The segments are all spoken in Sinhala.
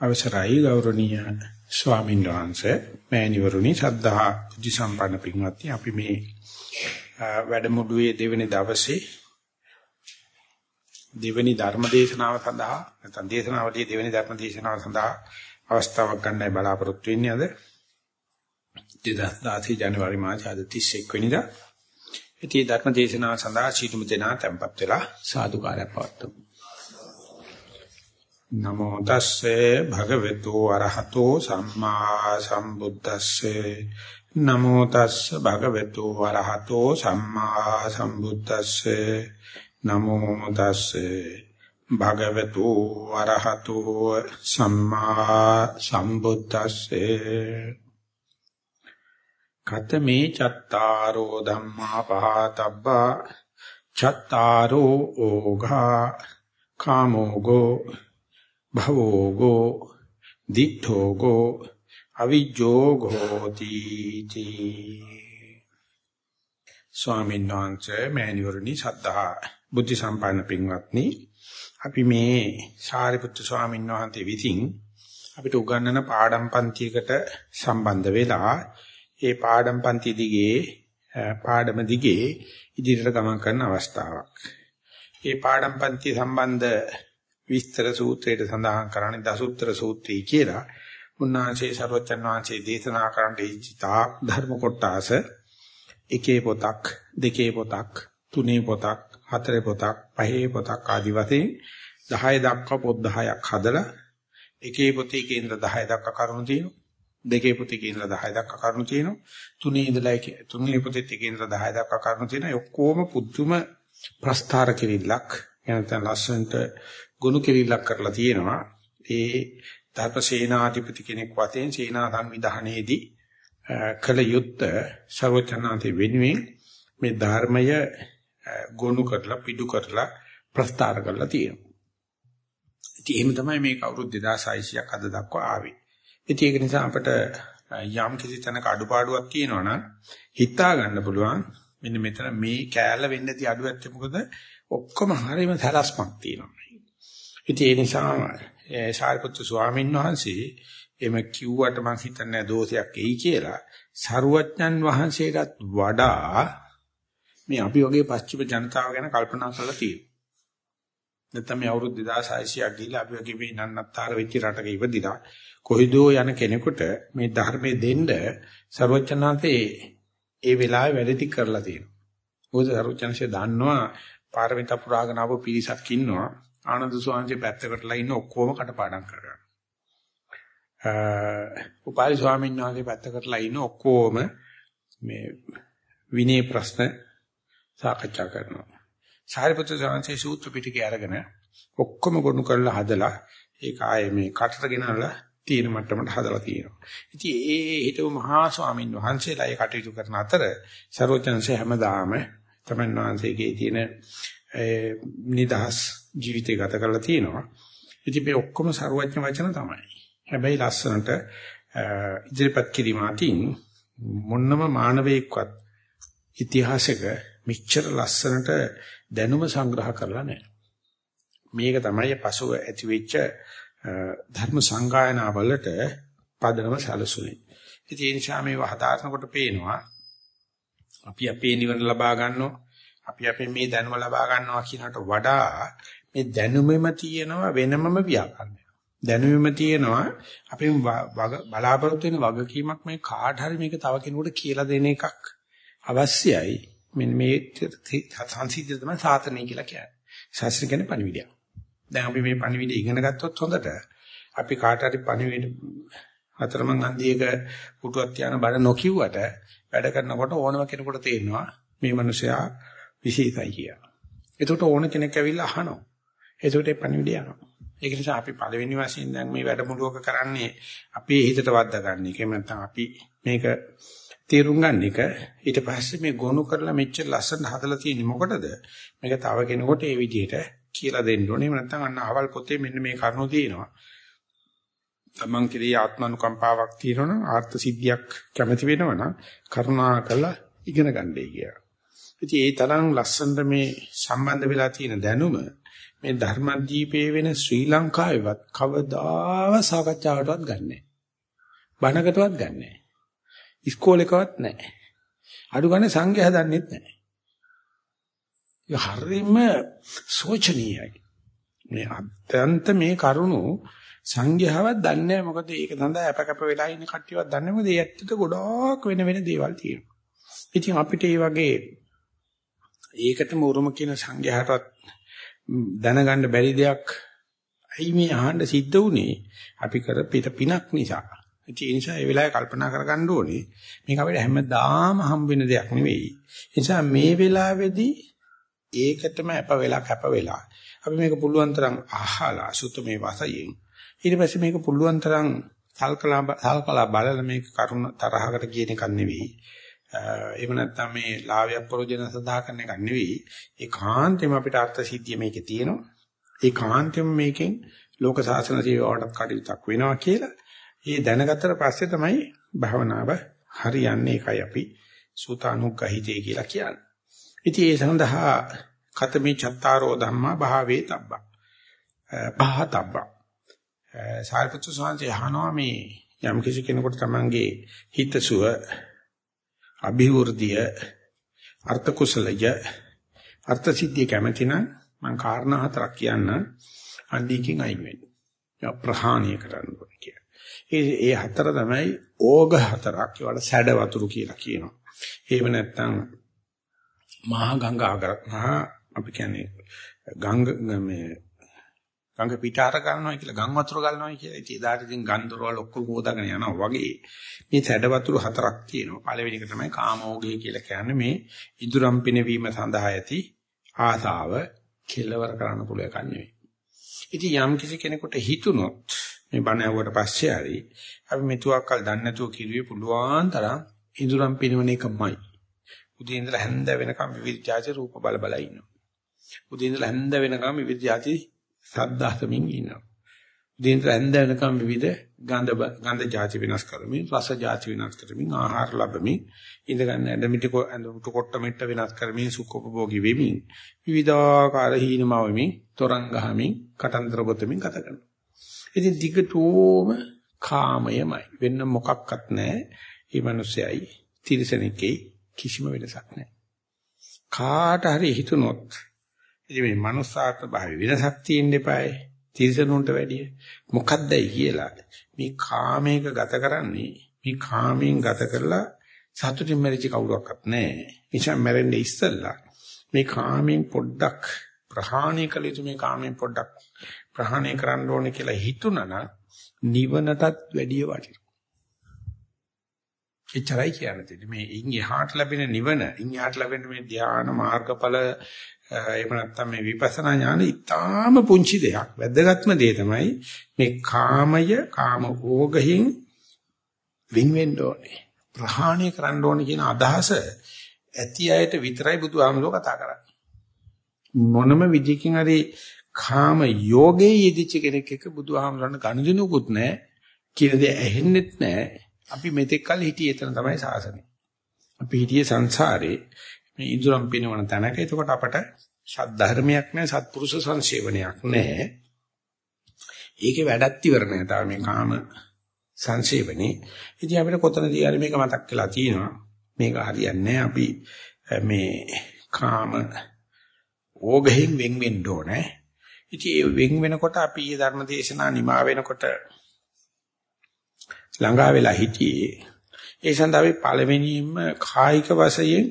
අවසරයි ගෞරවනීය ස්වාමීන් වහන්සේ. මෑණිවරුනි සද්ධා බුද්ධ සම්පන්න පින්වත්නි අපි මේ වැඩමුළුවේ දෙවෙනි දවසේ දෙවෙනි ධර්ම දේශනාව සඳහා නැත්නම් දේශනාවලියේ දෙවෙනි ධර්ම දේශනාව සඳහා අවස්ථාවක් ගන්නයි බලාපොරොත්තු වෙන්නේ අද. 2010 ජනවාරි මාස 31 වෙනිදා. ඉතින් ධර්ම දේශනාව සඳහා සීතුම දෙනා tempත් වෙලා සාදුකාරයක් පවත්වමු. නමෝ තස්සේ භගවතු අරහතෝ සම්මා සම්බුද්දස්සේ. නමෝ තස්ස භගවතු අරහතෝ සම්මා සම්බුද්දස්සේ. නමෝ තස්සේ භගවතු අරහතෝ සම්මා සම්බුද්දස්සේ. කතමේ චත්තාරෝ ධම්මා පහතබ්බා. චත්තාරෝ ඕඝා. කාමෝගෝ භවෝගෝ දිඨෝගෝ අවිජ්ජෝගෝති තී ස්වාමීන් වහන්සේ මෑණිවරණි සද්ධා බුද්ධ සම්පන්න පින්වත්නි අපි මේ සාරිපුත්තු ස්වාමීන් වහන්සේ විසින් අපිට උගන්වන පාඩම් පන්තියකට සම්බන්ධ වෙලා ඒ පාඩම් පන්ති දිගේ පාඩම දිගේ ඉදිරියට ගමන් කරන අවස්ථාවක්. ඒ පාඩම් පන්ති සම්බන්ධ විස්තර සූත්‍රයට සඳහන් කරන්නේ දසුත්තර සූත්‍රය කියලා. උන්වහන්සේ සර්වචන් වහන්සේ දේශනා කරන්න ඉච්ඡා ධර්ම කොටස එකේ පොතක්, දෙකේ පොතක්, තුනේ පොතක්, හතරේ පොතක්, පහේ පොතක් ආදි වශයෙන් 10 දක්වා පොත් 10ක් හදලා එකේ පොතේ කේන්ද්‍ර 10 දක්වා කරුණු තියෙනවා. දෙකේ පොතේ කේන්ද්‍ර 10 දක්වා කරුණු තියෙනවා. තුනේ ඉඳලා තුනේ පොතේ කේන්ද්‍ර 10 දක්වා කරුණු තියෙනවා. ඔක්කොම පුදුම ප්‍රස්තාර කිරිල්ලක්. එනතන ලස්සනට ගොනු කෙලිලක් කරලා තියෙනවා. ඒ ධර්ම සේනාධිපති කෙනෙක් වශයෙන් සේනා සංවිධානයේදී කල යුත්ත ਸਰවචනාති වෙනුවෙන් මේ ධර්මය ගොනු කරලා පිටු කරලා ප්‍රස්තාර කරලා තියෙනවා. ඉතින් එහෙම තමයි මේක අවුරුදු 2600ක් අද දක්වා ආවේ. ඉතින් ඒක නිසා අපිට යම් කිසි තැනක අඩුපාඩුවක් තියෙනවා නම් හිතා ගන්න පුළුවන් මෙන්න මෙතන මේ කෑල්ල වෙන්නදී අඩුවක් තිබුණද මොකද ඔක්කොම හරියම සලස්මක් තියෙනවා. ඉතින් ඒ නිසා සාරිපුත්තු ස්වාමීන් වහන්සේ එම කිව්වට මම හිතන්නේ දෝෂයක් එයි කියලා. සරුවඥන් වහන්සේටත් වඩා මේ අපි වගේ පස්චිම ජනතාව ගැන කල්පනා කරලා තියෙනවා. නැත්නම් මේ අවුරුදු 2600ක් ගිහිල්ලා අපි වගේ මේ නන්නත්තර වෙච්ච රටක ඉපදිලා කොහිදෝ යන කෙනෙකුට මේ ධර්මයේ දෙන්න සරුවඥාන්තේ ඒ වෙලාවේ වැඩ ටික කරලා තියෙනවා. මොකද සරුවඥන්සේ දන්නවා පාරමිතා පුරාගෙන ආපු පිරිසක් ඉන්නවා. ආනන්ද ස්වාමීන් පැත්තකටලා ඉන්න ඔක්කොම කටපාඩම් කරගන්න. උපාලි ස්වාමීන් වහන්සේ පැත්තකටලා ඉන්න ඔක්කොම මේ විනය ප්‍රශ්න සාකච්ඡා කරනවා. සාරිපුත්‍ර ස්වාමීන් සූත්‍ර පිටකේ අරගෙන ඔක්කොම ගොනු කරලා හදලා ඒක ආයේ මේ කටට ගෙනල්ලා තියෙන මට්ටමට හදලා තියෙනවා. ඉතින් ඒ හිටව මහා ස්වාමීන් වහන්සේලා ඒ කටයුතු කරන අතර සරෝජන්සේ හැමදාම තමන් වහන්සේගේ තියෙන නිදහස් ජීවිතය ගත කරලා තියෙනවා. ඉතින් මේ ඔක්කොම ਸਰුවඥ වචන තමයි. හැබැයි ලස්සනට ඉදිරිපත් කිරීම අතින් මොන්නම මානවයෙක්වත් ඉතිහාසෙක මෙච්චර ලස්සනට දැනුම සංග්‍රහ කරලා නැහැ. මේක තමයි පසුව ඇති වෙච්ච ධර්ම සංගායනාවලට පදනම සැලසුනේ. ඉතින් ඒ නිසා මේව හදාරනකොට පේනවා අපි අපේ නිවන ලබා ගන්නවා අපි අපේ මේ දැනුම ලබා ගන්නවා කියනකට වඩා මේ දැනුමෙම තියෙනවා වෙනමම ව්‍යාකරණය. දැනුමෙම තියෙනවා අපි බලාපොරොත්තු වෙන වගකීමක් මේ කාට හරි මේක තව කෙනෙකුට කියලා දෙන එකක් අවශ්‍යයි. මෙන්න මේ සංසිද්ධිය තමයි සාතනෙ කියලා කියන්නේ. ශාස්ත්‍ර කියන්නේ පණිවිඩය. දැන් අපි මේ පණිවිඩය ඉගෙන ගත්තොත් හොඳට අපි කාට හරි පණිවිඩ හතරමං හන්දියක පුටුවක් තියාන බඩ නොකියුවට වැඩ කරනකොට ඕනම කෙනෙකුට තේරෙනවා මේ මිනිසයා විශේෂයි කියලා. එතකොට ඕන කෙනෙක් ඇවිල්ලා අහනවා. එතකොට ඒ පණිවිඩය යනවා. ඒක නිසා අපි පළවෙනි වශයෙන් දැන් මේ වැඩමුළුවක කරන්නේ අපේ හිතට වද්දා ගන්න එක. එහෙම නැත්නම් අපි මේක තේරුම් ගන්න එක. ඊට පස්සේ මේ ගොනු කරලා මෙච්චර ලස්සන හදලා තියෙන්නේ මොකටද? මේක තව කෙනෙකුට ඒ විදිහට කියලා දෙන්න ඕනේ. එහෙම නැත්නම් අන්න අවල් පොතේ මෙන්න මේ කරුණු තියෙනවා. තමන් කෙරෙහි ආත්මනුකම්පාවක් තියෙනවනම් ආර්ථ සිද්ධියක් කැමති වෙනවනම් කරුණා කළා ඉගෙන ගන්නයි කියලා. ඉතින් ඒ තරම් ලස්සනට මේ සම්බන්ධ වෙලා තියෙන දැනුම මේ ධර්මදීපේ වෙන ශ්‍රී ලංකාවේවත් කවදාව සාකච්ඡාවටවත් ගන්නෑ. බණකටවත් ගන්නෑ. ඉස්කෝලේකවත් නැහැ. අඩු ගන්න සංඝයා දන්නෙත් නැහැ. ඒ හරීම සෝචනීයයි. මේ අත්‍යන්ත මේ කරුණු සංඝයාවත් දන්නේ නැහැ මොකද ඒක සඳහා අපකප වෙලා ඉන්න කට්ටියවත් දන්නේ මොකද ඒ ඇත්තට ගොඩාක් වෙන වෙන දේවල් තියෙනවා. ඉතින් අපිට මේ වගේ ඒකටම උරුම කියන සංඝයාටවත් දැනගන්න බැරි දෙයක් ඇයි මේ අහන්න සිද්ධ වුනේ අපි කර පිට පිනක් නිසා. ඒ නිසා ඒ වෙලාවේ කල්පනා කරගන්න ඕනේ මේක අපිට හැමදාම හම්බ වෙන දෙයක් නෙවෙයි. ඒ නිසා මේ වෙලාවේදී ඒකටම අප වෙලා කැප වෙලා අපි මේක පුළුවන් තරම් අහලා සුත මේ වශයෙන් ඊට පස්සේ මේක පුළුවන් තරම් සල්කලා සල්කලා බලලා මේක කරුණ තරහකට කියන එකක් නෙවෙයි. එහෙම නැත්නම් මේ ලාභය ප්‍රයෝජන සඳහා කරන එකක් නෙවෙයි. ඒ කාන්තෙම අපිට අර්ථ සිද්ධිය මේකේ තියෙනවා. ඒ කාන්තෙම මේකෙන් ලෝක සාසන සේවාවටත් කටයුත්තක් වෙනවා කියලා. ඒ දැනගත්තට පස්සේ තමයි භවනාව හරියන්නේ. ඒකයි අපි සූතානුග්‍රහිතේ කියලා කියන්නේ. ඉතින් ඒ සඳහා කතමේ චත්තාරෝ ධම්මා භාවේ තබ්බා. භාතබ්බා. සාරිපුත්‍ර ස්වාමීන් අහනවා මේ යම් කිසි කෙනෙකුට තමන්ගේ හිතසුව අභිවෘද්ධිය අර්ථ කුසලය අර්ථ සිද්ධිය කැමති නම් මම කාරණා හතරක් කියන්න අන්දිකින් අයින් වෙන්න. ප්‍රහාණය කරන්න ඕනේ කිය. ඒ ඒ හතර තමයි ඕග හතරක්. ඒවට සැඩ වතුරු කියලා කියනවා. එහෙම නැත්නම් මහා ගංගාගර මහා අපි කියන්නේ ගංග මේ ගංග පිටාර ගන්නවා කියලා ගම් වතුර ගන්නවා කියලා. ඉතින් එදාට ඉතින් ගන්දරවල ඔක්කොම හොදාගෙන යනවා වගේ. මේ සැඩ වතුර හතරක් තියෙනවා. පළවෙනි එක තමයි කාමෝගය කියලා කියන්නේ මේ ඉදුරම් පිනවීම සඳහා ඇති ආසාව කෙලවර කරන්න පුළුවන් එකක් නෙවෙයි. ඉතින් යම් කිසි කෙනෙකුට හිතුනොත් මේ බණ ඇහුවට පස්සේ හරි අපි මෙතුවක්කල් දන්නේ නැතුව කිරුවේ පුළුවන් තරම් ඉදුරම් පිනවන එකමයි. උදේ ඉඳලා හැන්ද වෙනකම් විවිධ જાති රූප බල බල ඉන්නවා. උදේ ඉඳලා හැන්ද වෙනකම් විවිධ જાති සද්දාසමින් ඉන්නවා. උදේ ඉඳලා හැන්ද වෙනකම් විවිධ ගන්ධ ගන්ධ જાති වෙනස් කරමින් රස જાති වෙනස් කරමින් ආහාර ලැබමින් ඉඳ ගන්න ඇඳමිටි ඇඳමුට කොට මෙට්ට වෙනස් කරමින් සුඛෝපභෝගී වෙමින් විවිධාකාර හීනමවෙමින් තරංග ගහමින් කතන්දර ගොතමින් ගත කරනවා. ඉතින් දිගටම කාමයමයි වෙන මොකක්වත් නැහැ. මේ මිනිස්සයයි තිරසනෙකේ කිසිම වෙනසක් නැහැ. කාට හරි හිතුනොත් ඉතින් මේ manussාත්ම භාවය වෙනසක් තියෙන්න eBay. තිරසනුන්ට වැඩිය මොකද්දයි කියලා මේ කාමයක ගත කරන්නේ මේ කාමයෙන් ගත කරලා සතුටින් මැරිච්ච කවුරක්වත් නැහැ. නිසා මැරෙන්නේ ඉස්සෙල්ලා මේ කාමයෙන් පොඩ්ඩක් ප්‍රහාණය කළ යුතු මේ කාමයෙන් පොඩ්ඩක් ප්‍රහාණය කරන්න ඕනේ කියලා හිතුණා නම් නිවනටත් වැඩිය වටිනවා. එච්චරයි කියන්නේ. මේ ඉන් එහාට ලැබෙන නිවන, ඉන් එහාට ලැබෙන මේ ධ්‍යාන මාර්ගඵල එහෙම නැත්නම් මේ විපස්සනා ඥාන ඊටාම පුංචි දෙයක්. වැදගත්ම දේ තමයි මේ කාමය, කාම ඕගහින් වින් වෙන්න ඕනේ. ප්‍රහාණය කරන්න ඕනේ කියන අදහස ඇති අයට විතරයි බුදුහාමුදුරුවෝ කතා කරන්නේ. මොනම විදිහකින් හරි කාම යෝගේ යෙදිච්ච කෙනෙක් එක්ක බුදුහාමුදුරන් ගනුදෙනුකුත් නැහැ. කියන දේ ඇහෙන්නෙත් නැහැ. අපි මෙතෙක් කල් හිටියේ එතන තමයි සාසනේ. අපි හිටියේ සංසාරේ මේ ඉදurang පිනවන තැනක. එතකොට අපට සද්ධර්මයක් නැහැ, සත්පුරුෂ සංසේවනයක් නැහැ. ඒකේ වැඩක් ඉවර නැහැ. තාම මේ කාම සංසේවනේ. ඉතින් අපිට කොතනදී හරි මේක මතක් වෙලා තියෙනවා. මේක හරියන්නේ අපි මේ කාම ඕගෙන් වෙන් වෙන්න ඕනේ. ඉතින් ඒ වෙන් වෙනකොට අපි ඊ ධර්ම දේශනා නිමා වෙනකොට ළඟා වෙලා හිටියේ. ඒ සඳහා අපි පළවෙනියෙන්ම කායික වශයෙන්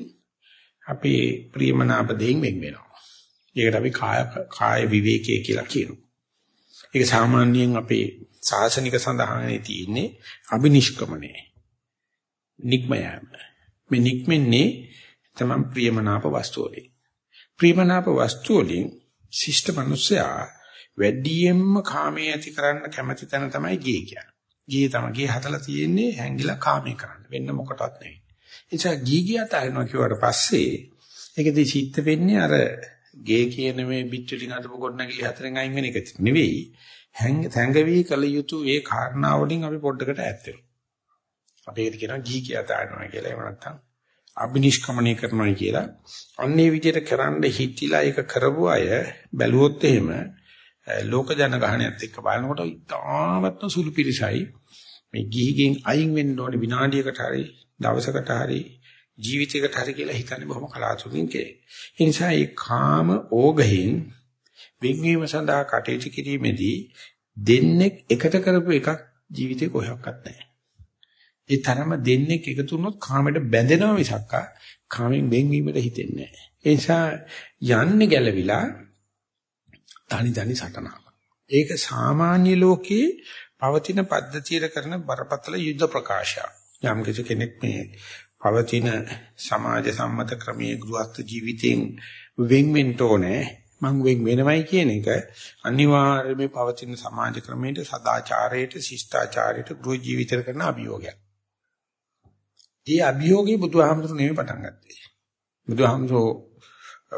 අපි ප්‍රියමනාප දෙයින් වෙන් වෙනවා. ඒකට අපි කාය කාය විවේකයේ කියලා කියනවා. ඒක සාමාන්‍යයෙන් අපේ සාසනික සඳහනේ තියෙන්නේ අබිනිෂ්ක්‍මණය. නික්මයම. මේ නික්මන්නේ තමයි ප්‍රියමනාප වස්තු වලින්. ප්‍රියමනාප වස්තු වලින් ශිෂ්ට මිනිසයා වැඩියෙන්ම කාමයේ ඇති කරන්න කැමති තැන තමයි ගියේ කියන්නේ. ගියේ තමයි ගියේ හදලා තියෙන්නේ හැංගිලා කාමයේ කරන්න. වෙන්න මොකටවත් නෙවෙයි. නිසා ගී ගියත් අරනවා කිව්වට පස්සේ ඒකදී සිද්ධ වෙන්නේ අර ගේ කියන මේ පිටුලින් අදපු ගොඩනැගිලි හතරෙන් අයින් වෙන එක නෙවෙයි. හැංගවි කළ යුතු ඒ කාරණා වලින් අපි පොඩ්ඩකට ඈත් වෙනවා. අපි ඒකට කියනවා ගී කියත ආනවා කියලා. එහෙම නැත්නම් අබිනිෂ්ක්‍මණය කරනවා කියලා. අන්නේ විදිහට කරන්න හිතිලා ඒක කරපු අය බැලුවොත් එහෙම ලෝක ජනගහනයත් එක්ක බලනකොට ඉතාමත්ම සුළු පිරිසයි මේ ගිහිගෙන් අයින් වෙන්න ඕනේ විනාඩියකට හරි දවසකට හරි ජීවිතයකට හරි කියලා හිතන්නේ බොහොම කලාතුරකින් කෙරේ. ඒ නිසා මේ කාම ඕගයෙන් වෙන්වීම සඳහා කටයුතු කිරීමේදී දෙන්නේ එකට කරපු එකක් ජීවිතේ කොහොක්වත් නැහැ. ඒ තරම දෙන්නේ එකතු වුණොත් කාමයට බැඳෙනවා මිසක් කාමෙන් වෙන්වීමට හිතෙන්නේ නැහැ. ඒ නිසා යන්නේ ගැලවිලා තනි තනි සටනක්. ඒක සාමාන්‍ය ලෝකයේ පවතින පද්ධතියට කරන බරපතල යුද්ධ ප්‍රකාශයක්. යම් කෙනෙක් මේ පවතින සමාජ සම්මත ක්‍රමයේ ගෘහස්ත ජීවිතයෙන් වෙන් වෙන්න ඕනේ මං වෙන් වෙනවයි කියන එක අනිවාර්යයෙන්ම පවතින සමාජ ක්‍රමයට සදාචාරයට ශිෂ්ටාචාරයට ගෘහ ජීවිතයට කරන අභියෝගයක්. ඒ අභියෝගේ බුදුහාමුදුරු නෙමෙයි පටන් ගත්තේ. බුදුහාමුදුරු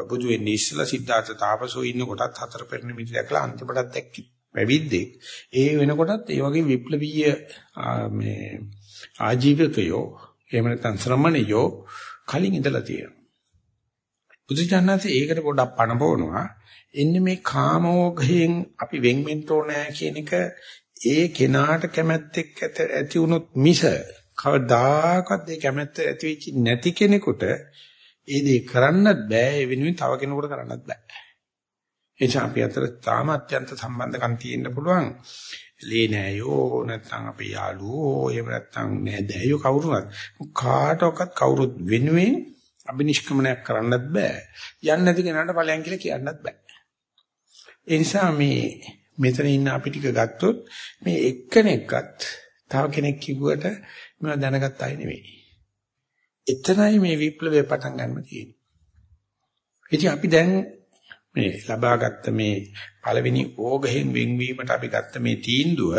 බුදු වෙන්නේ ඉස්සලා සිද්ධාර්ථ තාපසෝ ඉන්න කොටත් හතර පෙරණ මිදි දැකලා අන්තිමටත් දැක්කි. පැවිද්දෙක්. ඒ වෙනකොටත් ඒ වගේ විප්ලවීය මේ ආජීවකයෝ එහෙම නැත්නම් ශ්‍රමණයෝ කලින් ඉඳලා තියෙනවා. බුදුචානන්සේ ඒකට පොඩ්ඩක් පණ පොවනවා. එන්නේ මේ කාමෝගයෙන් අපි වෙන් වෙන්න ඕනෑ කියන එක ඒ කෙනාට කැමැත්තෙක් ඇති වුණොත් මිස කවදාකවත් ඒ කැමැත්ත ඇති වෙච්ච නැති කෙනෙකුට ඒ දේ කරන්නත් බෑ ඒ වෙනුවෙන් තව කෙනෙකුට කරන්නත් බෑ. ඒ නිසා අපි අතර තාම අත්‍යන්ත සම්බන්ධකම් තියෙන්න පුළුවන්. ලේ නෑයෝ නැත්නම් අපේ යාළුවෝ එහෙම නැත්නම් නෑදෑයෝ කවුරුවත් කාටවත් කවුරුත් වෙනුවෙන් අබිනිෂ්ක්‍මණයක් කරන්නත් බෑ. යන්නේ නැති කෙනාට ඵලයන් කියලා කියන්නත් බෑ. ඒ නිසා මේ මෙතන ඉන්න අපි ටික ගත්තොත් මේ එක්කෙනෙක්වත් තව කෙනෙක් කිව්වට මේවා දැනගත් අය නෙවෙයි. එතනයි මේ විප්ලවය පටන් ගන්න තියෙන්නේ. ඉතින් අපි දැන් මේ ලබාගත්ත මේ පළවෙනි ඕගහෙන් වෙන්වීමට අපි ගත්ත මේ තීන්දුව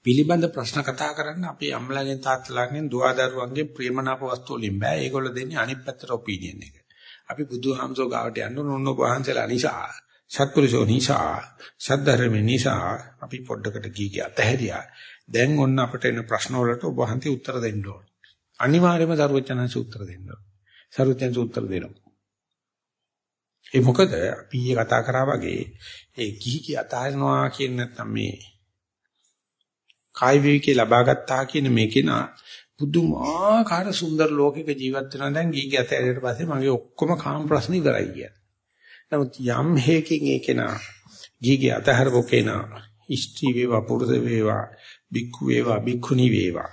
පිළිබඳ ප්‍රශ්න කතා කරන්න අපේ අම්මලාගෙන් තාත්තලාගෙන් දුවදරුවන්ගේ ප්‍රේමනාප වස්තු වලින් බෑ. ඒගොල්ලෝ දෙන්නේ අනිත් පැත්තට ඔපිනියන් එක. අපි බුදුහාමසෝ ගාවට යන්න ඕන වහන්සේලා නිසා, සත්පුරුෂෝ නිසා, සද්ධර්ම නිසා අපි පොඩ්ඩකට ගිහි ගියා තැහැරියා. දැන් ඔන්න අපිට එන ප්‍රශ්න වලට ඔබ වහන්සේ උත්තර දෙන්න ඕන. අනිවාර්යයෙන්ම සරුවචනංශ උත්තර දෙන්න ඕන. සරුවචනංශ උත්තර දෙනවා. ඒ මොකද අපි ඊයේ කතා කරා වගේ ඒ කිහි කිය අතහරිනවා කියන නැත්නම් මේ කාය විවිකේ ලබා ගත්තා කියන මේකේන පුදුමාකාර සුන්දර ලෝකයක ජීවත් වෙනවා දැන් ගිහි කිය අතහැරියට පස්සේ මගේ ඔක්කොම කාම ප්‍රශ්න ඉවරයි කියන. නමුත් යම් හේකින් ඒකේන ගිහි කිය අතහැරපෝ කෙනා ඉෂ්ටි වේවා පුරුෂ වේවා බික්ඛු වේවා බික්ඛුනි වේවා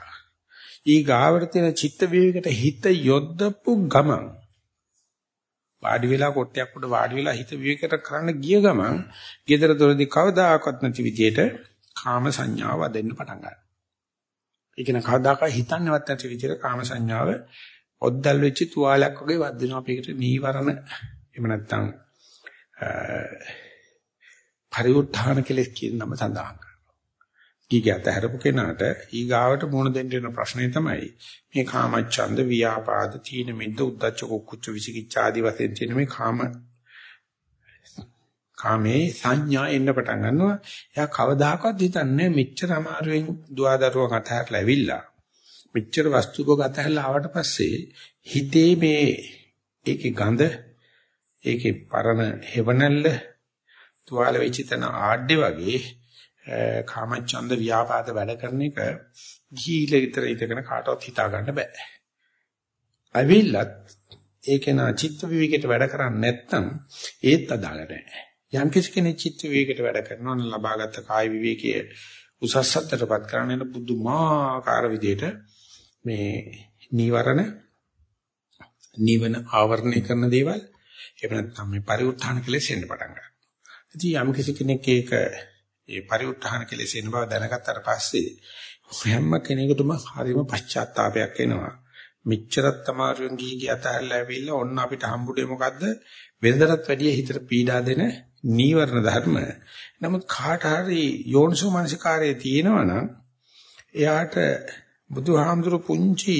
ඊ ගාවට තියෙන චිත්ත විවේකයට හිත යොදපු ගමන් වාඩි වෙලා කොට්ටයක් උඩ වාඩි වෙලා හිත විවේකයට කරන්න ගිය ගමන් gedara දොරදී කවදාකවත් නැති විදියට කාම සංඥාව දෙන්න පටන් ගන්නවා. ඒක න කවදාකවත් හිතන්නේවත් නැති විදියට කාම සංඥාව ඔද්දල් වෙච්ච තුවාලයක් වගේ වදිනවා අපේකට නීවරණ එහෙම නැත්නම් පරිඋත්ථාන කෙලෙස් කියන නම සඳහන් ඊගත හැරපු කෙනාට ඊගාවට මුණ දෙන්න වෙන ප්‍රශ්නේ තමයි මේ කාමච්ඡන්ද ව්‍යාපාද තීන මිද්ද උද්දච්ච කුච්ච විචිකිච්ඡා ආදී වශයෙන් තියෙන මේ කාම කාමේ සංඥා එන්න පටන් ගන්නවා. එයා කවදාකවත් හිතන්නේ මෙච්චර අමාරුවෙන් දුවදරුවක් අතහැරලා ඇවිල්ලා මෙච්චර වස්තු භෝග අතහැරලා ආවට පස්සේ හිතේ මේ ඒකේ ගඳ ඒකේ පරණ හේවණල්ල තුවාල වෙච්ච තන ආඩේ වගේ කාමච්ඡන්ද ව්‍යාපාද වැඩ කරන එක ගිහිල විතර ඉතකන කාටවත් හිතා ගන්න බෑ. අවිල්ලත් ඒක නා චිත්ත විවේකයට වැඩ කරන්නේ නැත්නම් ඒත් අදාළ නැහැ. යම් කිසි කෙනෙක් චිත්ත විවේකයට වැඩ කරනවා නම් ලබාගත් කාය විවේකයේ උසස්සතරපත් කරන්න පුදුමාකාර විදිහට මේ නීවරණ නිවන ආවරණය කරන දේවල් එහෙම නැත්නම් මේ පරිඋත්ථාන කෙලෙස් එන්න පටන් ගන්නවා. ඉතින් යම් කිසි කෙනෙක් ඒක ඒ පරිඋත්ථාන කෙලෙසෙන බව දැනගත්තට පස්සේ හැම කෙනෙකුටම හරිම පශ්චාත්තාවයක් එනවා. මෙච්චරත් තමාරුවෙන් ගිහි ගිය අතහැරලා ඇවිල්ලා ඔන්න අපිට හම්බුනේ මොකද්ද? වෙනදටත් වැඩිය හිතට පීඩා දෙන නීවරණ ධර්ම. නමුත් කාට හරි යෝනිසෝ මනසිකාරයේ තියෙනවනම් එයාට බුදුහාමුදුරු පුංචි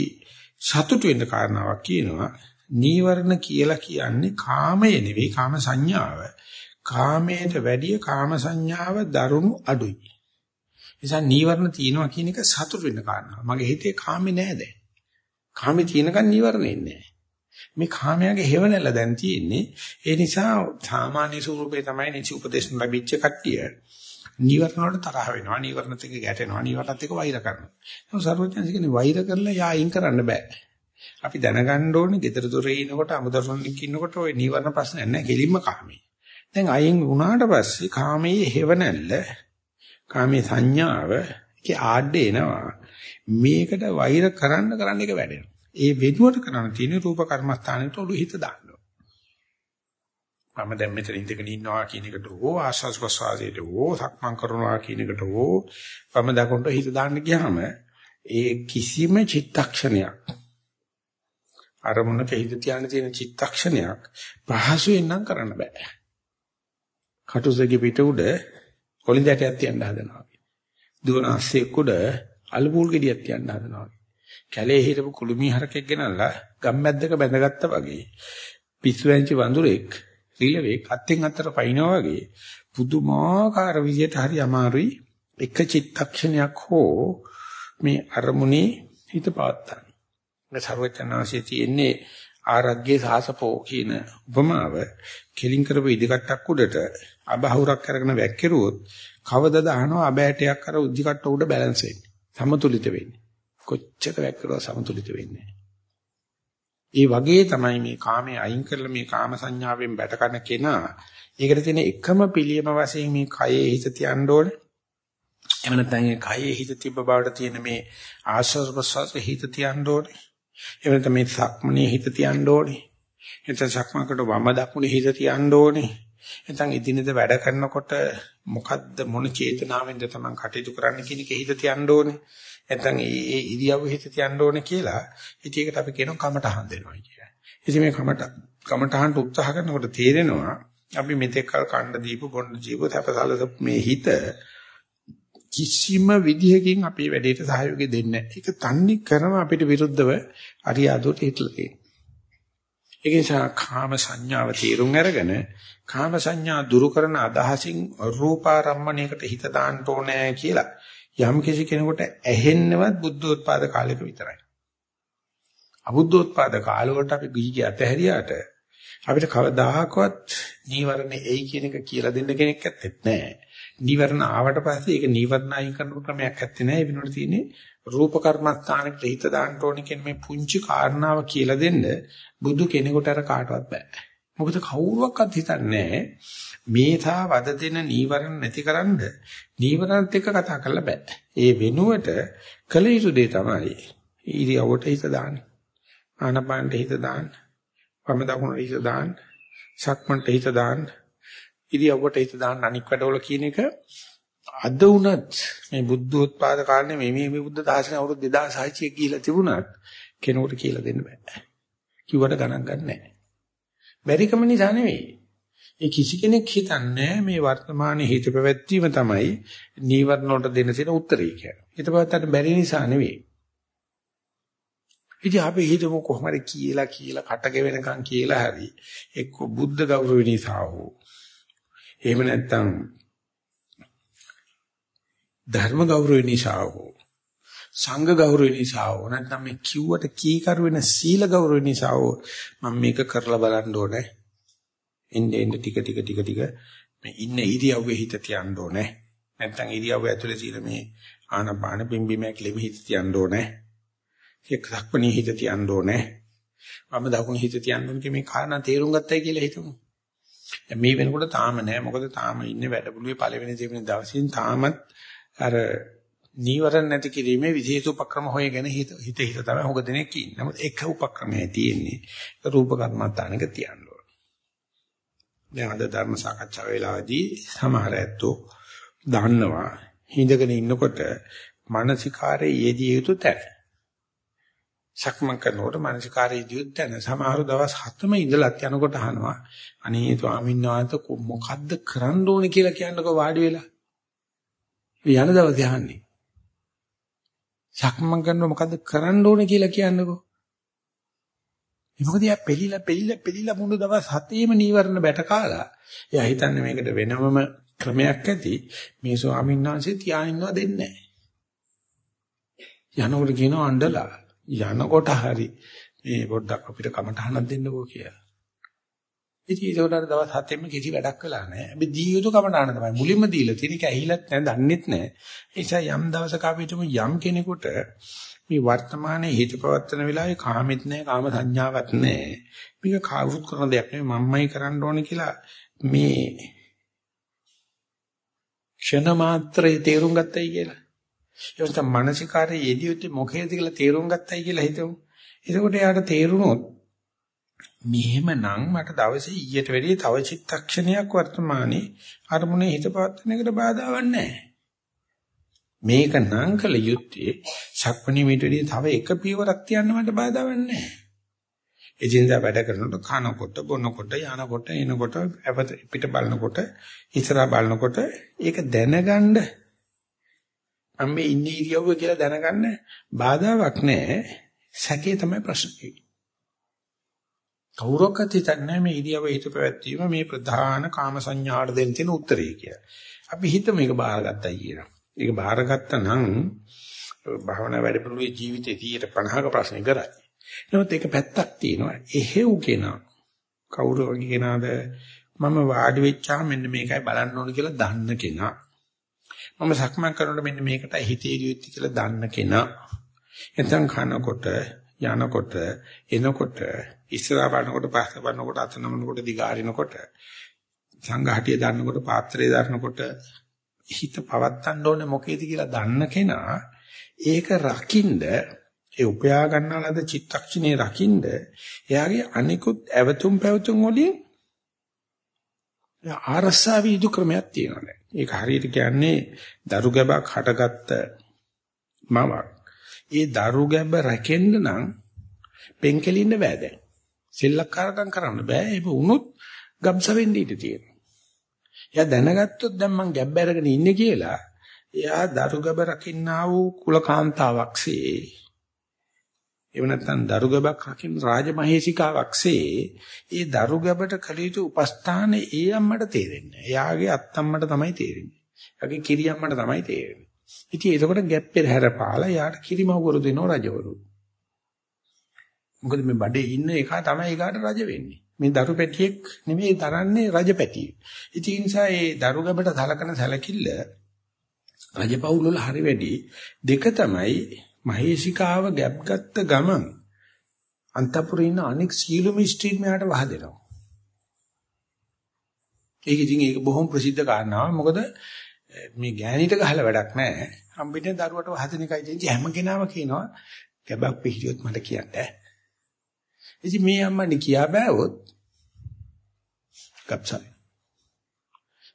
සතුටු වෙන්න කාරණාවක් කියනවා. නීවරණ කියලා කියන්නේ කාමය නෙවෙයි කාම සංඥාව. කාමයට වැඩිය කාම සංඥාව දරුණු අඩුයි. නිසා නීවරණ තියෙනවා කියන එක සතුට වෙන්න කාරණා. මගේ හිතේ කාමේ නෑ දැන්. කාමේ තියෙනකන් නීවරණ එන්නේ මේ කාමයාගේ හේවණල්ල දැන් තියෙන්නේ. ඒ නිසා සාමාන්‍ය ස්වරූපේ තමයි නිසි උපදේශ ලැබිච්ච කට්ටිය නීවරණ වලට තරහ වෙනවා. නීවරණත් එක්ක ගැටෙනවා. නීවරණත් එක්ක වෛර කරනවා. ඒක සර්වඥාන්සේ කියන්නේ වෛර කරලා යායින් කරන්න බෑ. අපි දැනගන්න ඕනේ gedara dore ඉනකොට අමුදරුණෙක් ඉන්නකොට ওই නීවරණ ප්‍රශ්නයක් නැහැ කෙලින්ම කාමේ. දැන් අයින් වුණාට පස්සේ කාමයේ හේවණල්ල කාමයේ සංඥාව ඒකේ ආඩේ එනවා. මේකට වෛර කරන්න කරන්න එක වැඩෙනවා. ඒ වෙනුවට කරන්න තියෙන රූප කර්මස්ථානෙට ඔළු හිත දාන්න මම දැන් මෙතන ඉඳගෙන ඉන්නවා කියන එකට හෝ ආශාස් ප්‍රසාරයට හෝ සක්මන් කරනවා කියන එකට හෝ වම දකුණට හිත දාන්න ගියාම ඒ කිසිම චිත්තක්ෂණයක් අරමුණක හිත තියාගෙන තියෙන චිත්තක්ෂණයක් පහසුවෙන් නම් කරන්න බෑ. කටුසගේ පිට උඩ කොලින්දටයක් තියන්න හදනවා. දුවන අස්සෙක් උඩ අලුපූල් ගෙඩියක් තියන්න හදනවා. කැලේ හිටපු කුළුමි හරකෙක් ගෙනල්ලා ගම්මැද්දක බැඳගත්තා වගේ පිස්සු වැංචි වඳුරෙක් රිලෙවේ අත්ෙන් අතට පයින්නවා වගේ පුදුමාකාර විදියට හරි අමාරුයි එක චිත්තක්ෂණයක් හෝ මේ අරමුණේ හිත පවත්තන්න. මේ ਸਰවචනාංශයේ තියෙන්නේ ආරග්ගේ සාසපෝ කියන උපමාව කෙලින් කරපු ඉදිකට්ටක් උඩට අබහුරක් අරගෙන වැක්කිරුවොත් කවදද අහනවා අබෑටයක් අර උද්දිකට්ට උඩ බැලන්ස් වෙන්නේ. සමතුලිත වෙන්නේ. කොච්චර වැක්කරුවා සමතුලිත වෙන්නේ ඒ වගේ තමයි මේ කාමයේ අයින් කරලා මේ කාම සංඥාවෙන් බැට කරන කෙනා ඒකට තියෙන එකම පිළියම වශයෙන් මේ කයේ හිත තියන්න ඕනේ. එහෙම නැත්නම් ඒ කයේ හිත තිබ්බ බවට තියෙන මේ ආශ්වාස ප්‍රශ්වාසයේ හිත තියන්න ඕනේ. එහෙම නැත්නම් මේ සක්මනේ හිත තියන්න ඕනේ. එතන සක්මකට වම දකුණේ හිත තියන්න ඕනේ. නැත්නම් ඉදිනද වැඩ කරනකොට මොකද්ද මොන චේතනාවෙන්ද තමන් කටයුතු කරන්න කියන එක හිත තියන්න ඕනේ. නැත්නම් ඒ ඉරියව්ව හිත තියන්න ඕනේ කියලා ඉතින් ඒකට අපි කියනවා කමටහන් දෙනවා කියලා. ඉතින් මේ කමට කමටහන්ට උත්සාහ කරනකොට තේරෙනවා අපි මෙතෙක් කල කණ්ඩ දීපු බොණ්ඩ දීපු තපසලස මේ හිත කිසිම විදිහකින් අපේ වැඩේට සහයෝගය දෙන්නේ නැහැ. ඒක තන්නේ කරම අපිට විරුද්ධව අරියාදුවට හිටලා තියෙනවා. ඒ නිසා කාම සංඥාව තීරුම් අරගෙන කාම සංඥා දුරු කරන අදහසින් රූපාරම්මණයකට හිත දාන්න ඕනේ කියලා යම් කිසි කෙනෙකුට ඇහෙන්නවත් බුද්ධෝත්පාද කාලයක විතරයි. අබුද්ධෝත්පාද කාලවලට අපි ගිහි ඇතහැරියාට අපිට කවදාහකවත් නීවරණ එයි කියන එක කියලා දෙන්න කෙනෙක් ඇත්තෙත් නැහැ. නීවරණ ආවට පස්සේ ඒක නීවරණ අයින් කරන ක්‍රමයක් ඇත්තේ නැහැ. ඒ වෙනුවට තියෙන්නේ රූප කර්මස්ථානෙට හිත දාන්න ඕනේ කියන මේ පුංචි කාරණාව කියලා දෙන්න බුදු කෙනෙකුට අර කාටවත් බෑ. මොකද කවුරුවක්වත් හිතන්නේ මේ තා වද දෙන නීවරණ නැතිකරන්න නීවරණත් එක්ක කතා කරලා බෑ. ඒ වෙනුවට කළ යුතු දේ තමයි ඉරියව්වට හිත දාන්න. ආනපානට හිත දාන්න. වම දකුණට හිත දාන්න. සක්මන්ට හිත දාන්න. ඉරියව්වට හිත දාන්න අනික් වැඩවල කියන එක අද වුණත් මේ බුද්ධෝත්පාද කාලේ මේ මේ බුද්ධ දාර්ශනික අවුරුදු 2600 කියලා තිබුණත් කෙනෙකුට කියලා දෙන්න බෑ. කිව්වට ගණන් ගන්න නැහැ. බැරිකම නිසා නෙවෙයි. ඒ කිසි කෙනෙක් හිතන්නේ මේ වර්තමානයේ හිත පැවැත්වීම තමයි නීවරණ වලට දෙන්න තියෙන උත්තරය කියලා. හිත පැවැත්තට බැරි නිසා නෙවෙයි. ඉතින් අපි හිතමු කොහොම හරි කියලා කියලා කටක වෙනකන් කියලා හරි එක්ක බුද්ධ ගෞරව නිසා හෝ එහෙම නැත්නම් ධර්ම ගෞරව නිසා හෝ සංඝ ගෞරව නිසා හෝ නැත්නම් මේ කිව්වට කීකරු වෙන සීල ගෞරව නිසා හෝ මම මේක කරලා බලන්න ඕනේ. එන්නේ එන්නේ ටික ටික ටික ටික මේ ඉන්න ඉරියව්වේ හිත තියන්න ඕනේ. නැත්නම් ඉරියව්ව ඇතුලේ තියෙන මේ ආනපාන බිම්බිමක් ලෙමි හිත තියන්න ඕනේ. ඒක රක්මණී හිත තියන්න ඕනේ. වම දකුණු හිත තියන්න ඕනේ මේ කාරණා තේරුම් ගත්තයි කියලා හිතමු. දැන් මේ වෙනකොට තාම නෑ මොකද තාම ඉන්නේ වැඩපුළුවේ පළවෙනි දෙවෙනි දවසින් තාමත් අර නීවරණ නැති කිරීමේ විශේෂ උපක්‍රම හොයගෙන හිත හිත හිත තමයි හොග දෙනෙක් ඉන්නේ. නමුත් එක උපක්‍රමයක් තියෙන්නේ. රූප කර්මත්තානක තියන්න ඕනේ. දැන් අද ධර්ම සාකච්ඡා වේලාවේදී සමහර ඇත්තෝ දන්නවා හිඳගෙන ඉන්නකොට මානසිකාරයේ යෙදිය යුතු තැන. සක්මන් කරනකොට මානසිකාරයේ යෙදිය යුතු තැන. සමහර දවස් හතම ඉඳලත් යනකොට අහනවා අනේ ස්වාමීන් වහන්සේ මොකද්ද කරන්න ඕනේ කියලා කියන්නකෝ වාඩි වෙලා. යන දවසේ අහන්නේ. සක්මන් කරනකොට මොකද්ද කරන්න ඕනේ කියලා කියන්නකෝ. ඒ මොකද යා පෙලිලා පෙලිලා පෙලිලා මුළු දවස් හතේම නීවරණ බැට කාලා. එයා හිතන්නේ මේකට වෙනමම ක්‍රමයක් ඇති. මේ ස්වාමීන් වහන්සේ තියානින්නවා දෙන්නේ නැහැ. යනකොට කියනවා අඬලා යනකොට හරි මේ පොඩ්ඩක් අපිට කමටහනක් දෙන්නකෝ කියලා. ඉතින් ඒකට දවස් 7ෙම කිසි වැඩක් කළා නැහැ. අපි දී යුතු කමටහන තමයි. මුලින්ම දීලා තියෙන එක ඇහිලත් නැහැ, දන්නෙත් නැහැ. ඒ නිසා යම් දවසක අපි යම් කෙනෙකුට මේ වර්තමානයේ හිත පවත්තන වෙලාවේ කාමෙත් නැහැ, කාම සංඥාවක් නැහැ. මේක කවුරුත් කරන දෙයක් නෙවෙයි මම්මයි කරන්න ඕනේ කියලා මේ ක්ෂණ මාත්‍රේ තේරුම් ගත්තයි කියලා. ඒ නිසා මානසිකාරයේ යෙදියොත් මොකේද කියලා තේරුම් ගත්තයි කියලා හිතමු. එතකොට යාට තේරුණොත් මෙහෙමනම් මට දවසේ ඊට වැඩිය තව චිත්තක්ෂණයක් වර්තමානයේ අරමුණේ හිත පවත්වන එකට බාධාවක් නැහැ. මේක නම් කළ යුත්තේ සක්මණේ මීට වැඩිය තව එක පියවරක් තියන්න මට බාධාවක් නැහැ. එදිනදා වැඩ කරනකොට කනකොට බොනකොට යනකොට එනකොට පිට බලනකොට ඉස්සරහා බලනකොට ඒක දැනගන්න මම ඉන්නේ ඉරියව්ව කියලා දැනගන්න බාධාවක් නැහැ සැකේ තමයි ප්‍රශ්නේ කවුරක්වත් හිතන්නේ මේ ඉරියව්ව හිත පැවැත්වීම මේ ප්‍රධාන කාම සංඥාට දෙන්න තියෙන උත්තරේ කියලා. අපි හිත මේක බාරගත්තයි කියනවා. ඒක බාරගත්තා නම් භාවනා වැඩපිළිවෙලේ ජීවිතේ 50ක ප්‍රශ්නේ කරයි. නමුත් ඒක පැත්තක් තියෙනවා. එහෙව් කෙනා කවුරු වගේ කෙනාද මම වාඩි වෙච්චාම මෙන්න මේකයි බලන්න ඕන කියලා දන්න කෙනා. මම සක්මන් කරනකොට මෙන්න මේකටයි හිතේ යුක්ති කියලා දන්න කෙනා. එතන කනකොට යනකොට එනකොට ඉස්සරහා බලනකොට පස්ස බලනකොට අත නමනකොට දිගාරිනකොට සංඝාටිය දාන්නකොට පාත්‍රය දාන්නකොට හිත පවත්තන්න ඕනේ මොකේද කියලා දන්න කෙනා ඒක රකින්ද ඒ උපයා ගන්නාලද චිත්තක්ෂණේ රකින්ද එයාගේ අනිකුත් ඇවතුම් පැවතුම් වලින් ආරස්සා වීදු ක්‍රමයක් තියෙනවා. ඒක හරියට කියන්නේ දරු ගැබක් හටගත්ත මවක්. ඒ දරු ගැබ රැකෙන්න නම් පෙන්කෙලින්න බෑ දැන්. සෙල්ලක්කාරකම් කරන්න බෑ. ඒක වුණොත් ගම්ස වෙන්න ඉඩ තියෙනවා. එයා දැනගත්තොත් දැන් මං ගැබ්බ අරගෙන ඉන්නේ කියලා එයා දරු ගැබ රකින්නා වූ කුලකාන්තාවක්සේ එව නැත්නම් දරුගබක් රකින්න රාජමහේසිකාවක්සේ ඒ දරුගබට කළ යුතු උපස්ථානේ ඒ අම්මට තේරෙන්නේ. එයාගේ අත්තම්මට තමයි තේරෙන්නේ. එයාගේ කිරියම්මට තමයි තේරෙන්නේ. ඉතින් ඒකකොට ගැප් පෙරහැර පාලා යාට කිරිමවුරු දෙනෝ රජවරු. මොකද මේ බඩේ ඉන්න එක තමයි ඒකට රජ වෙන්නේ. මේ දරු පැටියෙක් නෙමෙයි තරන්නේ රජ පැටියෙක්. ඉතින් ඒ නිසා ඒ දරුගබට සලකන සැලකිල්ල රජපෞල් වල හරි වැඩි. දෙක තමයි මහේශිකාව ගැප් ගත්ත ගමන් අන්තපුරේ ඉන්න අනෙක් සීලුම ස්ට්‍රීට් මෙහාට වහදෙනවා. ඒක ඉතින් ඒක බොහොම ප්‍රසිද්ධ කාරණාවක්. මොකද මේ ගෑණිට ගහලා වැඩක් නැහැ. හම්බෙන්නේ දරුවට වහදෙන එකයි තියෙන්නේ. හැම කෙනාම කියනවා ගැබක් පිහිටියොත් මට කියන්න. ඉතින් මේ අම්මනි කියා බෑවොත් ගප්සයි.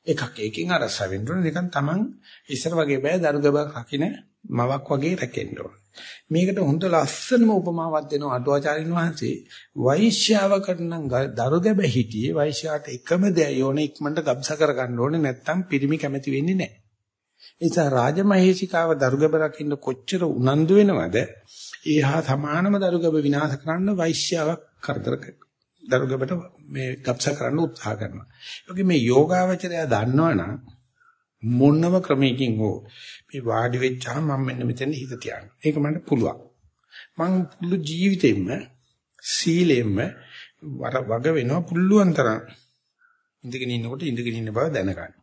එකක් එකකින් අරස වෙන්න ඕනේ. නිකන් Taman ඉස්සර වගේ බෑ දරු ගැබක් රකින්න මවක් වගේ රැකෙන්න ඕනේ. මේකට හොඳ ලස්සනම උපමාවක් දෙනවා අටුවාචාරින් වහන්සේ වෛශ්‍යාව කරනම් දරුගැබ හිටියේ වෛශ්‍යාට එකම දේ යෝනේ ඉක්මනට ගබ්ස කරගන්න ඕනේ නැත්තම් පිරිමි කැමති වෙන්නේ නැහැ. ඒ නිසා රාජමහේසිකාව දරුගැබ රකින්න කොච්චර උනන්දු වෙනවද? ඒහා සමානම දරුගැබ විනාශ කරන්න වෛශ්‍යාවක් කරදර දරුගැබට මේ ගබ්ස කරන්න උත්සාහ කරනවා. ඒකේ මේ යෝගාවචරය දන්නවනම් මොනම ක්‍රමයකින් හෝ මේ වාඩි වෙච්චාම මම මෙන්න මෙතන හිත තියන්න. ඒක මට පුළුවන්. මං මුළු ජීවිතෙම සීලෙම වග වෙනවා පුළුවන් තරම්. ඉඳගෙන ඉන්නකොට ඉඳගෙන ඉන්න බව දැනගන්න.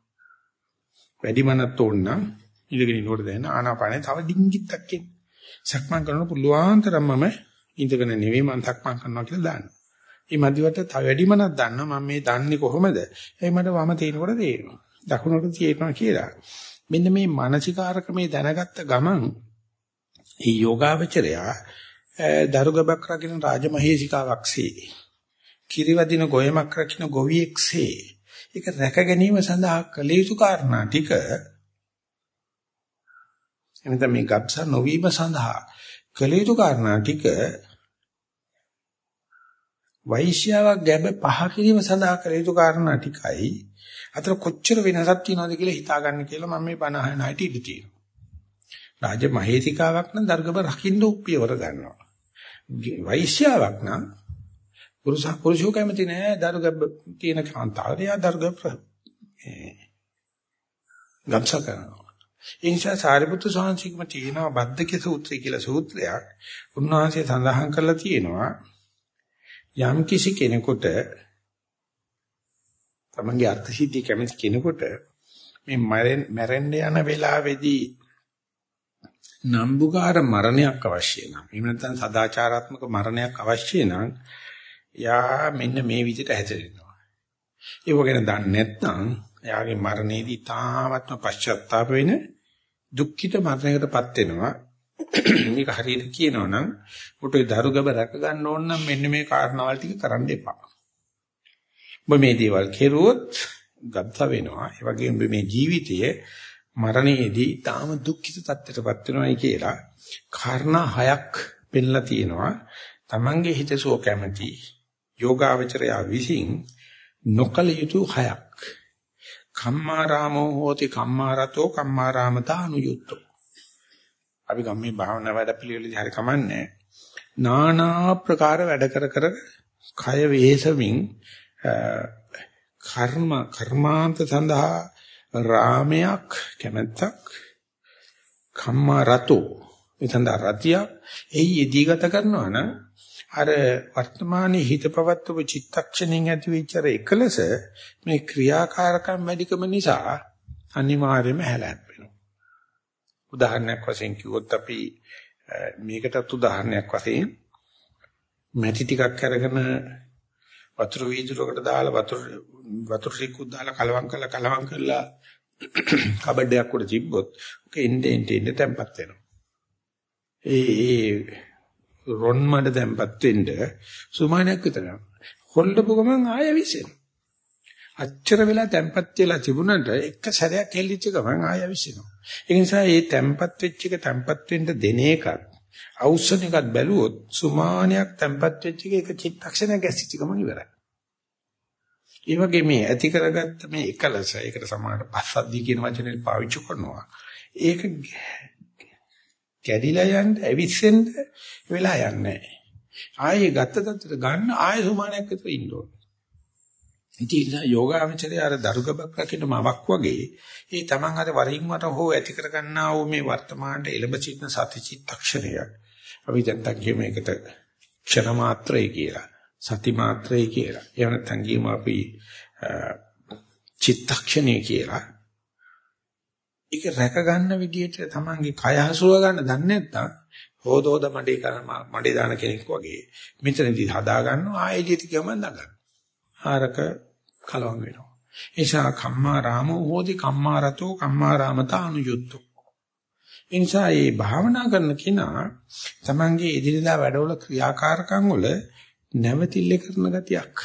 වැඩි මනත් ඕන නම් ඉඳගෙන ඉන්නකොට දැන ආනාපානේ තව ඩිංගිත්තක් එන්නේ. සක්මන් කරන පුළුවන් තරම් මම ඉඳගෙන නෙවෙයි මම සක්මන් කරනවා කියලා දාන්න. මේ මදිවට තව වැඩි මනක් දන්නවා මම මේ දන්නේ කොහොමද? ඒ මට වම තේනකොට තේරෙනවා. දකුණට තියෙනවා කියලා. මෙන්න මේ මානසිකාරකමේ දැනගත්ත ගමන් මේ යෝගාවචරයා දරුගබක් රකින්න රාජමහේසිකාවක්සේ කිරිවදින ගොයමක් රකින්න ගොවියෙක්සේ ඒක රැක ගැනීම සඳහා කළ යුතු කාරණා ටික එනත මේ ගබ්ස නොවීම සඳහා කළ යුතු කාරණා ටික වෛශ්‍යාවක් ගැබ පහ කිරීම සඳහා කළ යුතු කාරණා ටිකයි අතර කොච්චර වෙනසක් තියෙනවද කියලා හිතා ගන්න කියලා මම මේ බණ අහන අයට ඉඳී තියෙනවා. රාජ මහේතිකාවක් නම් දර්ගබ රකින්න උප්පියවර ගන්නවා. වෛශ්‍යාවක් නම් පුරුෂ පුරුෂෝ කැමති නෑ දර්ගබ තියෙන කාන්තාවය දර්ගබ ගම්ස කරනවා. ඒ නිසා සාරිපුත්‍ර ස්වාමීන්ම තියෙනවා බද්දක සූත්‍රය කියලා සූත්‍රයක්. උන්වහන්සේ සඳහන් කරලා තියෙනවා යම් කිසි කෙනෙකුට තමන්ගේ අර්ථ සිද්ධිය කැමති කෙනෙකුට මේ මැරෙන්න යන වෙලාවේදී නම්බුකාර මරණයක් අවශ්‍ය නම් එහෙම නැත්නම් සදාචාරාත්මක මරණයක් අවශ්‍ය නම් යා මෙන්න මේ විදිහට හැදෙනවා. ඒක ගැන දන්නේ නැත්නම් එයාගේ මරණයේදී තාමත්ම පශ්චාත්තාප වෙන දුක්ඛිත මරණයකටපත් වෙනවා. මේක හරියට කියනවා නම් උටේ දරුගබ රැක ගන්න ඕන නම් මෙන්න මේ කාරණාවල් ටික කරන්න එපා. ඔබ මේ දේවල් කෙරුවොත් ගත්ත වෙනවා. ඒ වගේම මේ ජීවිතයේ මරණයේදී තාම දුක්ඛිත තත්ත්වයටපත් වෙනවායි කියලා කාරණා හයක් පෙන්ලා තියෙනවා. Tamange හිතසෝ කැමැති යෝගාවචරය විසින් නොකල යුතු හයක්. කම්මාරාමෝ හෝති කම්මාරතෝ කම්මාරාමතා අනුයුක්තෝ. අපි ගම්මේ භාවනා වැඩ පිළිවෙලදී හරි කමන්නේ. නානා ප්‍රකාර වැඩ කර කර කය වේසමින් කර්ම කර්මාන්ත සඳහා රාමයක් කැමැත්තක් කම්මා රතෝ එතන රතිය එයි යෙදී ගත කරනවා නම් අර වර්තමානයේ හිත පවත්වපු චිත්තක්ෂණෙන් ඇති වෙච්ච එකලස මේ ක්‍රියාකාරකම් වැඩිකම නිසා අනිවාර්යයෙන්ම හැලැප් වෙනවා. උදාහරණයක් වශයෙන් කිව්වොත් අපි මේකටත් උදාහරණයක් වශයෙන් මැටි ටිකක් අරගෙන වතුර වීදුරකට දාලා වතුර වතුර ටිකක් දාලා කලවම් කරලා කලවම් කරලා කබඩයක් උඩ තිබ්බොත් ඒක එන්නේ එන්නේ තැම්පත් වෙනවා. ඒ රොන් මඩ තැම්පත් වෙන්න සුමානයක් විතර. හොල්ලපු ගමන් ආයෙ විසෙනවා. අච්චර වෙලා තැම්පත් වෙලා තිබුණාට එක සැරයක් හෙල්ලිච්ච ගමන් ආයෙ විසෙනවා. ඒ නිසා මේ තැම්පත් වෙච්ච එක තැම්පත් වෙන්න දෙන එකත් අවශ්‍යන එකත් බැලුවොත් සුමානයක් තැම්පත් වෙච්ච එක එක චිත්තක්ෂණයක් ඇසිච්ච ගමන් ඉවරයි. ඒ වගේ මේ ඇති කරගත්ත මේ එකලස ඒකට සමානට පස්සද්ධිය කියන වචනේ පාවිච්චි කරනවා. ඒක කැඩිලා යන්න ඇවිස්සෙන්න වෙලා යන්නේ ආයේ ගත්ත තත්ත්වයට ගන්න ආයෙ සුමානයක් විතර ඉන්න ඕනේ. ඉතින් යෝගාවචරය අර දරුගබක් රකින්න මවක් වගේ ඒ තමන් අර වරින් වර හෝ ඇති කර ගන්නා වූ මේ වර්තමානයේ එළඹ සිටින සති චිත්තක්ෂණය අපි දැන් කියමු ඒකට ක්ෂණ මාත්‍රය කියලා. සති මාත්‍රය කියලා. එහෙම නැත්නම් කියමු අපි චිත්තක්ෂණය කියලා. ඒක රැක ගන්න විදිහට තමන්ගේ කය හසුව ගන්න දන්නේ නැත්නම් හොදෝද මඩේ කරන මඩේ දාන කෙනෙක් වගේ මෙතනදී හදා ගන්නවා ආයෙලියට කියම නගන. ආරක කලවම් වෙනවා. ඒසා කම්මා රාමෝ හෝදි කම්මා රතෝ කම්මා රාමතා අනුයුක්තෝ. එනිසා මේ භාවනා කරන කෙනා තමන්ගේ ඉදිරියදා වැඩවල ක්‍රියාකාරකම් වල නැවතිල්ල කරන ගතියක්.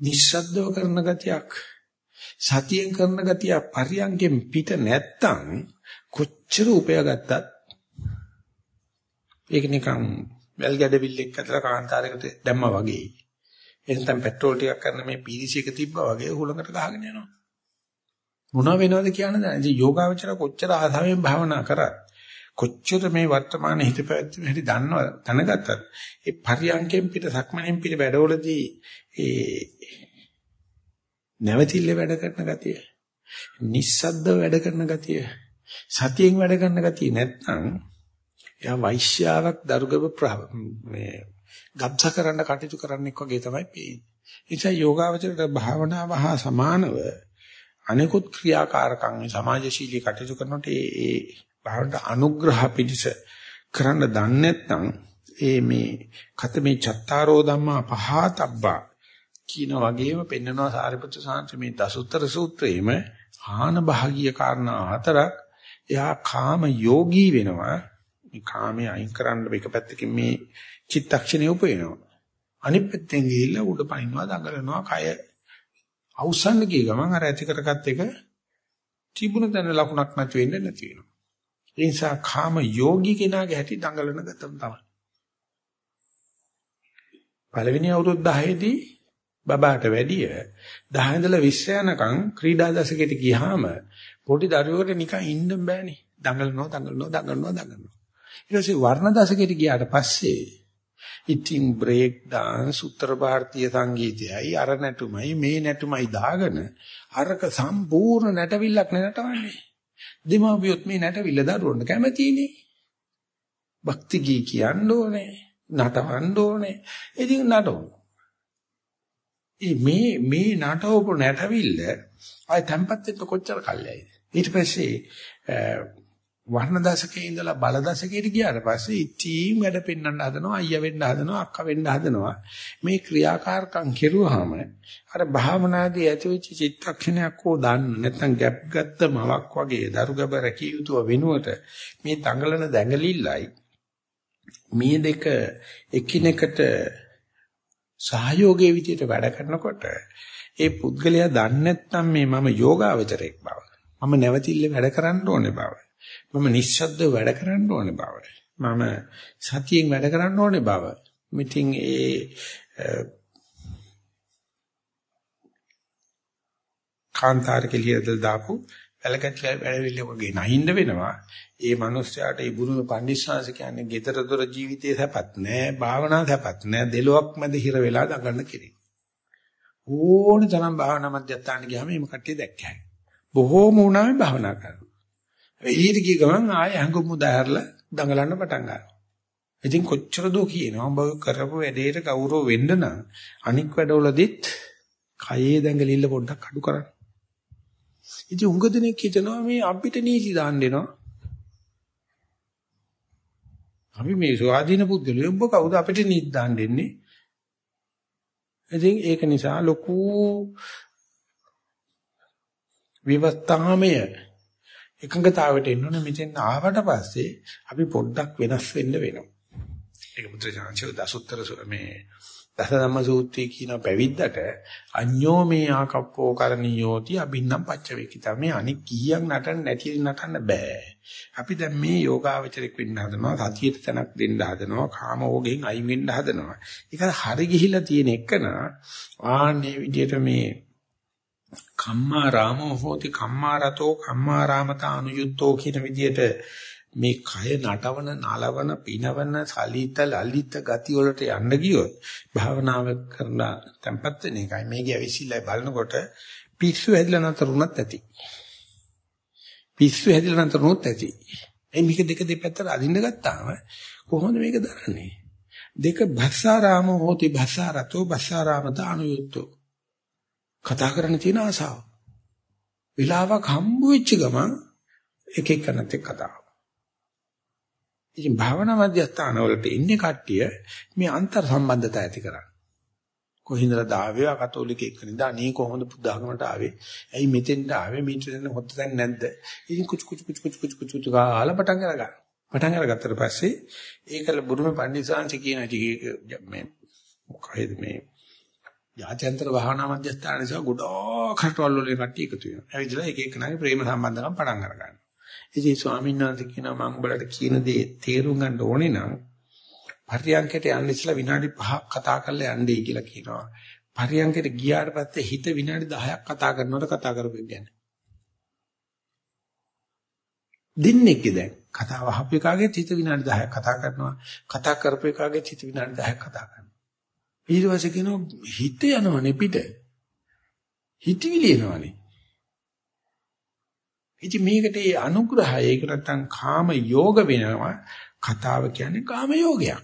නිස්සද්දව කරන ගතියක්. සතියෙන් කරන ගතිය පරියන්ගෙන් පිට නැත්තම් කොච්චර උපයාගත්තත් ඒක නිකන් වැල් ගැඩවිල්ලෙක් අතර කාන්තාරයකට දැම්මා වගේ. එතෙන් පෙට්‍රෝල් ටිකක් කරන මේ පීරිසි එක තිබ්බා වගේ හුලඟට ගහගෙන යනවා. මොනව වෙනවද කියන්නේ දැන් ඉතින් යෝගාවචර කොච්චර ආසාවෙන් භාවනා කරත් කොච්චර මේ වර්තමාන හිත පැවැත්ම හැටි දන්නව දැනගත්තත් ඒ පරියන්කෙන් පිට සක්මණෙන් පිට වැඩවලදී ඒ නැවතිල්ල වැඩ කරන ගතිය නිස්සද්දව වැඩ කරන ගතිය සතියෙන් වැඩ කරන ගතිය නැත්නම් එයා වෛශ්‍යාවක් දරුගබ මේ ගබ්ස කරන්න කටයුතු කරන්නෙක් වගේ තමයි පේන්නේ. ඒ නිසා යෝගාවචරයට භාවනාව හා සමානව අනෙකුත් ක්‍රියාකාරකම් සමාජශීලී කටයුතු කරනකොට ඒ ඒ භාවනට අනුග්‍රහ පිටිස කරන්න දන්නේ නැත්නම් ඒ මේ කතමේ චත්තාරෝ ධම්මා පහතබ්බා කියන වගේම පෙන්නනවා සාරිපුත්‍ර සාන්ත මේ දසුත්තර සූත්‍රයේම ආන භාගීය කාරණා හතරක්. එයා කාම යෝගී වෙනවා. මේ කාමයේ අයින් කරන්න එක පැත්තකින් මේ චිත්තක්ෂණය උපයනවා. අනිත් පැත්තෙන් ගිහිල්ලා උඩ පනිනවා දඟලනවා කය අවසන් ගිය ගමන් අර ඇති කරගත් එක තිබුණ තැන ලකුණක් නැති වෙන්නේ නැති වෙනවා. ඒ නිසා කාම යෝගී කෙනාගේ හැටි දඟලන ගතම තමයි. පළවෙනි අවුරුදු 10 දී බබාට වැඩිය 10 ඉඳලා 20 යනකම් ක්‍රීඩා දශකයට ගියාම පොඩි දරුවෙකුට නිකන් ඉන්න බෑනේ. දඟලනවා දඟලනවා දඟලනවා දඟලනවා. ඊට පස්සේ වර්ණ දශකයට ගියාට පස්සේ ඉතින් බ්‍රේක් dance උත්තර ಭಾರತೀಯ සංගීතයයි අර නැටුමයි මේ නැටුමයි දාගෙන අරක සම්පූර්ණ නැටවිල්ලක් නටවන්නේ. දෙමාපියොත් මේ නැටවිල්ල දරුවන්ට කැමතිනේ. භක්ති ගී කියන්න ඕනේ. නටවන්න ඕනේ. ඉතින් නටවමු. මේ මේ නටවපු නැටවිල්ල ආය තැම්පත් වෙන්න කොච්චර කල්යයිද? ඊට පස්සේ වර්ණ දශකයේ ඉඳලා බල දශකයට ගියාට පස්සේ ඉතින් වැඩ පෙන්වන්න හදනවා අයියා වෙන්න හදනවා අක්කා වෙන්න හදනවා මේ ක්‍රියාකාරකම් කෙරුවාම අර භාවනාදී ඇතිවෙච්ච චිත්තක්ෂණයක් හෝ දාන්න නැත්නම් ගැප් ගත්ත මවක් වගේ දරුගබ රැකිය යුතුව වෙනුවට මේ තංගලන දැඟලිල්ලයි මේ දෙක එකිනෙකට සහයෝගයේ විදිහට වැඩ කරනකොට ඒ පුද්ගලයා දන්නේ නැත්නම් මේ මම යෝගාවචරයක් බව මම නැවතිල්ල වැඩ කරන්න ඕනේ බව මම නිශ්ශබ්දව වැඩ කරන්න ඕනේ බව. මම සතියෙන් වැඩ කරන්න ඕනේ බව. මිතින් ඒ කාන්තාර කෙලියදල් දාපු වැලකැටි වැඩවිල්ල වගේ නැහින්ද වෙනවා. ඒ මිනිස්යාට ඒ බුදුම පඬිස්සාංශ කියන්නේ gedara dora ජීවිතේ සැපත් නෑ, භාවනා සැපත් නෑ, දෙලොක් මැද හිර වෙලා දඟන්න කෙනෙක්. ඕන තරම් භාවනා මධ්‍යස්ථාන ගියාම මේ කට්ටිය දැක්කයි. බොහෝම උනාමේ භාවනා කරනවා. එළියට ගිය ගමන් ආයෙ හැඟුම් මුදාහැරලා දඟලන්න පටන් ගන්නවා. ඉතින් කොච්චර දෝ කියනවා ඔබ කරපු වැඩේට ගෞරව වෙන්න නම් අනික් වැඩවලදීත් කයේ දැඟලිල්ල පොඩ්ඩක් අඩු කරන්න. ඉතින් උඟ දිනෙක හිතනවා මේ අපිට නීති දාන්න දෙනවා. අපි මේ ස්වාධීන පුද්ගලයෝ ඔබ කවුද අපිට නීති දාන්න දෙන්නේ? ඉතින් ඒක නිසා ලොකු විවස්ථාමය එකඟතාවයට එන්න ඕනේ මෙතෙන් ආවට පස්සේ අපි පොඩ්ඩක් වෙනස් වෙන්න වෙනවා. ඒක බුද්ධ දසුත්තර මේ දසධම්ම සූත්‍රයේ කියන පැවිද්දට අඤ්ඤෝ මේ ආකප්පෝ කරණියෝති අබින්නම් පච්චවේකිතා මේ අනික් කීයක් නටන්න නැති නටන්න බෑ. අපි දැන් මේ යෝගාවචරයක් වෙන්න හදනවා සතියට තැනක් දෙන්න හදනවා කාම ඕගෙන් අයින් වෙන්න හදනවා. ඒක හරි ගිහිලා තියෙන එකන ආන්නේ විදිහට මේ කම්මා රාමෝ හෝති කම්මා රතෝ කම්මා රාමතා අනුයුක්තෝ කියන විදිහට මේ කය නටවන නලවන පිනවන සලිත ලලිත ගති වලට යන්න ගියොත් භාවනාව කරන tempat වෙන එකයි. මේකේ ඇවිසිල්ලයි බලනකොට පිස්සු හැදිලා නැතරුණත් ඇති. පිස්සු හැදිලා නැතරුණත් ඇති. ඒ මේක දෙක දෙපැත්තට අදින්න ගත්තාම කොහොමද මේක දරන්නේ? දෙක භස්සාරාමෝ හෝති භස්සාරතෝ භස්සාරාමතා අනුයුක්තෝ කතා කරන්න තියෙන ආසාව. වෙලාවක් හම්බ වෙච්ච ගමන් එක එකනත් එක්ක කතාව. ඉතින් භාවනා මධ්‍යස්ථාන වලට ඉන්නේ කට්ටිය මේ අන්තර් සම්බන්ධතා ඇති කරන්නේ. කොහින්දලා දාවේ කතෝලික එක්කනද අනේ කොහොමද බුද්ධ학මට ආවේ? ඇයි මෙතෙන්ට ආවේ? මීට දෙන්න හොත් දැන් නැද්ද? ඉතින් කුචු කුචු කුචු කුචු කුචු කුචු කුචු ගාලා පටන් අරගන්න. පටන් අරගත්තට පස්සේ ඒකල බුදුම පණ්ඩිතසාංශ කියන මේ මොකයිද මේ යාත්‍යන්තර භාවනා මධ්‍යස්ථාන නිසා ගොඩක් රටවල් වල කට්ටිය එකතු වෙනවා. ඇවිදලා එක එක නාගේ ප්‍රේම සම්බන්ධකම් පටන් අර ගන්නවා. ඉතින් ස්වාමීන් වහන්සේ කියනවා මම උඹලට කියන දේ තේරුම් ගන්න ඕනේ නම් පරියන්කයට යන්න ඉස්සලා විනාඩි 5ක් කතා කරලා යන්නයි කියලා කියනවා. පරියන්කයට ගියාට පස්සේ හිත විනාඩි 10ක් කතා කරනවට කතා කරපෙන්න යන්නේ. දින්නෙක් දැන් කතාව අහපු එකාගේ හිත විනාඩි 10ක් කතා කරනවා. කතා කරපු එකාගේ හිත විනාඩි 10ක් කතා කරනවා. ඊට පස්සේ කියනවා හිත යනවනේ පිට. හිතවිලි එනවනේ. ඉතින් මේකට ඒ අනුග්‍රහය ඒක නැත්තම් කාම යෝග වෙනවා. කතාව කියන්නේ කාම යෝගයක්.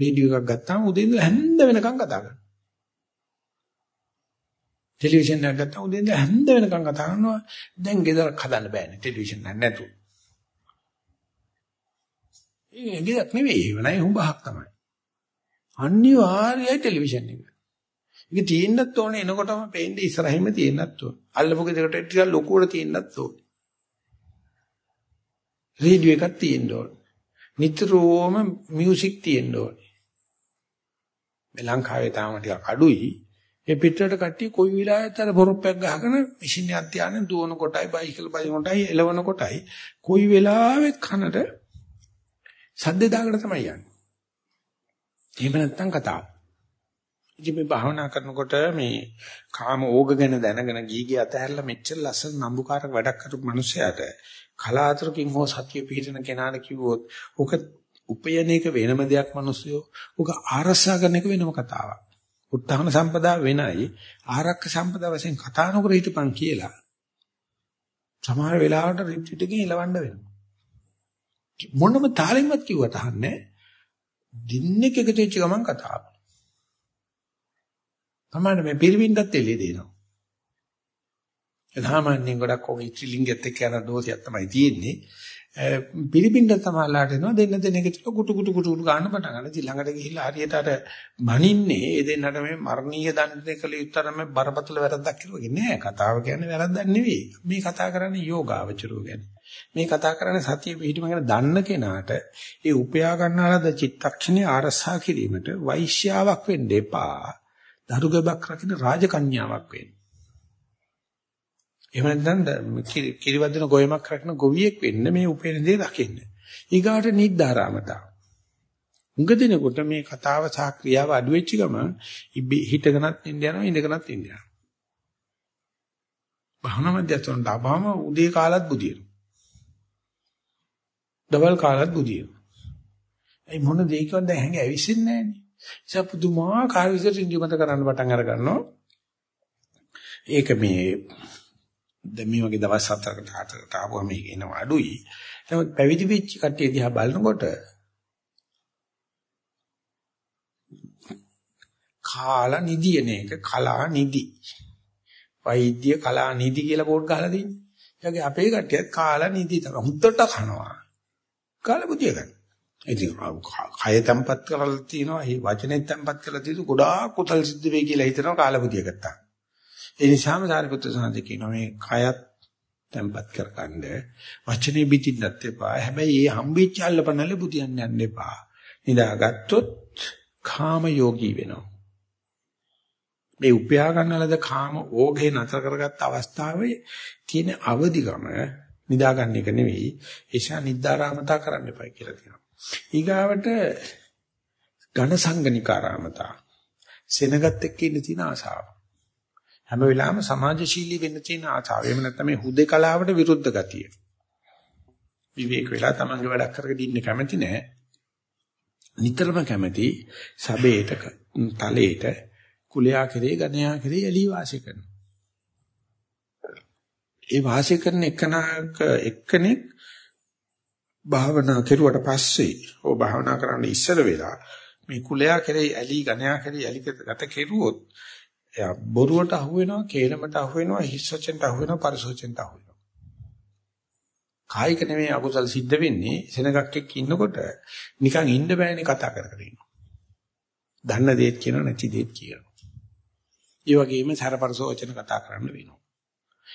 රේඩියෝ එකක් ගත්තාම උදේ ඉඳලා හැන්ද වෙනකන් කතා කරනවා. ටෙලිවිෂන් එකක් ගත්තාම උදේ ඉඳලා හැන්ද වෙනකන් කතා කරනවා. දැන් ගෙදරක් හදන්න බෑනේ ටෙලිවිෂන් එක නැතුව. ඒ ගෙදරක් නෙවෙයි ඒව නෑ හුඹහක් තමයි. අනිවාර්යයි ටෙලිවිෂන් එක. ඒක තියෙන්නත් ඕනේ එනකොටම පේන්නේ ඉස්සරහින්ම තියෙන්නත් ඕනේ. අල්ලපු ගෙදරට ටිකක් ලොකුවට තියෙන්නත් ඕනේ. රේඩියෝ එකක් තියෙන්න ඕනේ. නිතරම මියුසික් තියෙන්න ඕනේ. මේ ලංකාවේ තාම ටිකක් අඩුයි. ඒ පිටරට කට්ටිය කොයි වෙලාවෙත් අර පොරොප්පයක් ගහගෙන මැෂින් එකක් තියාගෙන දුවන කොටයි බයිසිකල් බයින කොටයි එලවන කොටයි කොයි වෙලාවෙත් කනට සද්ද දාගෙන තමයි යන්නේ. එහෙම නැත්නම් කතාව. ඉතින් මේ භාවනා කරනකොට මේ කාම ඕග ගැන දැනගෙන ගීගේ අතහැරලා මෙච්චර ලස්සන නම්බුකාරක වැඩක් කරපු මිනිසයාට කලාතුරකින් හෝ සත්‍ය පිළිතන කෙනාට කිව්වොත් ඔක උපයන එක වෙනම දෙයක් මිනිස්සුયો ඔක ආරසා කරන එක වෙනම කතාවක්. උත්හාන සම්පදා වෙනයි ආරක්ක සම්පදා වශයෙන් කතා නොකර හිටපන් කියලා සමහර වෙලාවට රිට්‍රීට් එකකින් ඉලවන්න වෙනවා. මොනම තාලෙන්වත් කිව්වට අහන්නේ දින්නෙක් එකතු වෙච්ච ගමන් කතාව. තමයි මේ පිරිවින්දත් එළිය දෙනවා. සාමාන්‍යයෙන් ගොඩක් ඔය ත්‍රිලිංගෙත් එක්ක යන දෝෂයක් තමයි තියෙන්නේ. පිරිපින්ඩ තමයිලාට එනවා දෙන්න දෙන එක ටික කුටු කුටු කුටු ගන්න පටන් ගන්න. ඉතින් ළඟට ගිහිල්ලා හරියට අර මනින්නේ ඒ දෙන්නට මේ මරණීය දඬුවම් කළ යුතරම බරපතල වැරද්දක් කිරුවගේ නෑ. කතාව කියන්නේ වැරද්දක් නෙවෙයි. මේ කතා කරන්නේ යෝගාවචරෝ ගැන. මේ කතා කරන්නේ සතිය පිහිටීම ගැන දන්න කෙනාට ඒ උපයා ගන්නාලද චිත්තක්ෂණේ ආරසා කිරීමට වෛශ්‍යාවක් වෙන්න එපා. දරුගබක් රකින්න රාජකන්‍යාවක් වෙන්න. එහෙම නැත්නම් කිරිවදින ගොයමක් රකින්න ගොවියෙක් වෙන්න මේ උපේන දේ රකින්න. ඊගාට නිද්දාරාමතා. උඟ දිනකොට මේ කතාව සහ ක්‍රියාව අඩු වෙච්ච ගම හිටගෙනත් ඉන්න යනවා ඉඳගෙනත් ඉන්න යනවා. භවන මැදයන් ඩබාම උදේ කාලත් බුදියනවා. දවල් කාලත් බුදියනවා. ඒ මොන දෙයකින්ද හැංග ඇවිසින්නේ නැහනේ. ඒක පුදුමාකාර විදිහට ඉන්දියමත කරන්න පටන් අර ගන්නවා. ඒක මේ දැන් මේ වගේ දවස් හතරකට හතරකට ආවම මේක එනවා අඩුයි. නමුත් පැවිදි වෙච්ච කට්ටිය දිහා බලනකොට කාලා නිදියන එක කලා නිදි. වෛද්‍ය කලා නිදි කියලා බෝඩ් ගහලා තියෙන්නේ. ඒගොල්ලෝ අපේ කට්ටියත් කාලා නිදි තමයි. හුත්තට කනවා. කාලා බුදිය ගන්න. ඉතින් කය තැම්පත් කරලා තිනවා, ඒ වචනේ තැම්පත් කරලා තියෙන ගොඩාක් කුසල් සිද්ධ වෙයි කියලා හිතනවා කාලා බුදිය ගත්තා. ඒ නිසාම සාරිපුත්‍ර සාන්ති කියනවා මේ කයත් තැම්පත් කරගන්න වචනේ පිටින්නත් එපා. හැබැයි මේ හම්බෙච්ච අල්ලපනල්ල බුදියන්න යන්න එපා. නිදාගත්තොත් කාම යෝගී වෙනවා. මේ උපයා ගන්නලද කාම ඕගේ නතර කරගත්ත අවස්ථාවේ තියෙන අවදිගම නිදා ගන්න එක නෙවෙයි ඒෂා නිද්දාරාමතා කරන්න එපා කියලා කියනවා. ඊගාවට ඝන සංගනිකාරාමතා සෙනගත් එක්ක ඉන්න තියෙන ආසාව. හැම වෙලාවෙම සමාජශීලී වෙන්න තියෙන ආචාව. එහෙම නැත්නම් මේ හුදේකලාවට විරුද්ධ ගතිය. විවේක වෙලා තමන්ගේ වැඩක් කරගෙන ඉන්න කැමති නෑ. නිතරම කැමති සබේට තලයට කුලයා කෙරේ ගණයා කෙරේ එළි වාසය කරනවා. ඒ වාසය කරන එකනක එක්කෙනෙක් භාවනා කෙරුවට පස්සේ ඕ භාවනා කරන්න ඉස්සර වෙලා මේ කුලයා කෙරේ ඇලි ගණයා කෙරේ ඇලි ගත කෙරුවොත් එයා බොරුවට අහු වෙනවා, කේලමට අහු වෙනවා, හිස් වචෙන්ට අහු වෙනවා, පරිස වචෙන්ට අහු වෙනවා. කායික නෙමෙයි අකුසල් සිද්ධ වෙන්නේ සෙනගක් එක්ක ඉන්නකොට නිකන් ඉන්න බෑනේ කතා කර කර ඉන්නවා. දන්න දේත් කියනවා නැති දේත් කියනවා. ඒ වගේම සරපරස වචන කතා කරන්න වෙනවා.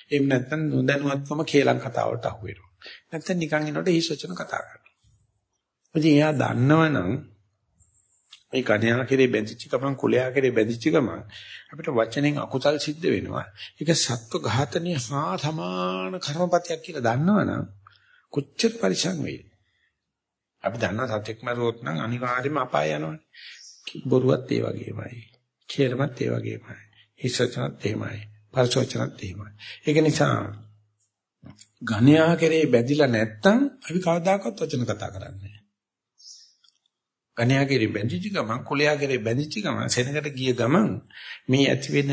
එහෙම නැත්නම් නොදැනුවත්වම කේලම් කතාවට අහු වෙනවා. නැත්නම් නිකන් ඉන්නකොට හිස් වචන කතා කරනවා. ඉතින් එයා දන්නවනම් මේ කණ්‍යා කෙරේ බැඳිච්ච ගමන් කුලයා කෙරේ බැඳිච්ච ගමන් අපිට වචනෙන් අකුසල් සිද්ධ වෙනවා. ඒක සත්ව ඝාතනය හා සමාන කර්මපතයක් කියලා දන්නවනම් කොච්චර පරිසං වෙයිද? අපි දන්නා සත්‍යක් මරුවොත් නම් අනිවාර්යයෙන්ම අපාය යනවනේ. බොරුවත් ඒ වගේමයි. කේලමත් ඒ වගේමයි. හිසචනත් එහෙමයි. පරිසෝචනත් එහෙමයි. ඒක නිසා ඝණයා කෙරේ බැඳිලා නැත්තම් අපි කවදාකවත් වචන කතා කරන්නේ ගණයාගේ බැඳිච්ච ගමන් කුලයාගේ බැඳිච්ච ගමන් සෙනඟට ගිය ගමන් මේ ඇති වෙන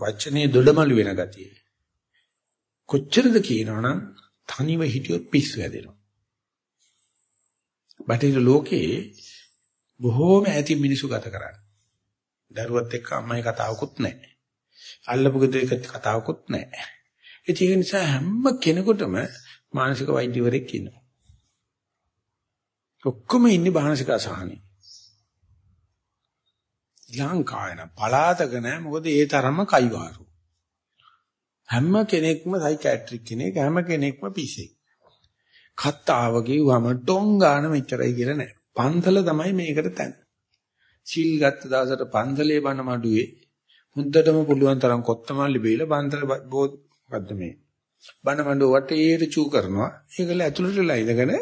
වචනේ දොඩමළු වෙන ගතිය. කොච්චරද කියනවනම් තනිව හිටියොත් පිස්සු හැදෙනවා. බටහිර ලෝකේ බොහෝම ඇති මිනිසු ගත කරන්නේ. දරුවත් එක්ක අම්මයි කතාවකුත් නැහැ. අල්ලපු ගෙදර කතාවකුත් නැහැ. ඒක නිසා හැම කෙනෙකුටම මානසික වෛද්‍යවරයෙක් ඉන්නවා ඔක්කොම ඉන්නේ බාහනසික අසහනේ. ලංකාවේ පලාතක නැහැ මොකද ඒ තරම්ම කයිවාරු. හැම කෙනෙක්ම සයිකියාට්‍රික් කෙනෙක් හැම කෙනෙක්ම පිසෙක්. කත්තාව කිව්වම ටොංගාන මෙච්චරයි කියලා නෑ. පන්සල තමයි මේකට තැන. සිල් ගත්ත දවසට පන්සලේ බණ මඩුවේ මුද්දටම පුළුවන් තරම් කොත්තමල්ලි බීලා පන්සල මොකද්ද මේ බණ මඩුව වටේට චූ කරනවා. ඒකල ඇතුළටලා ඉඳගෙන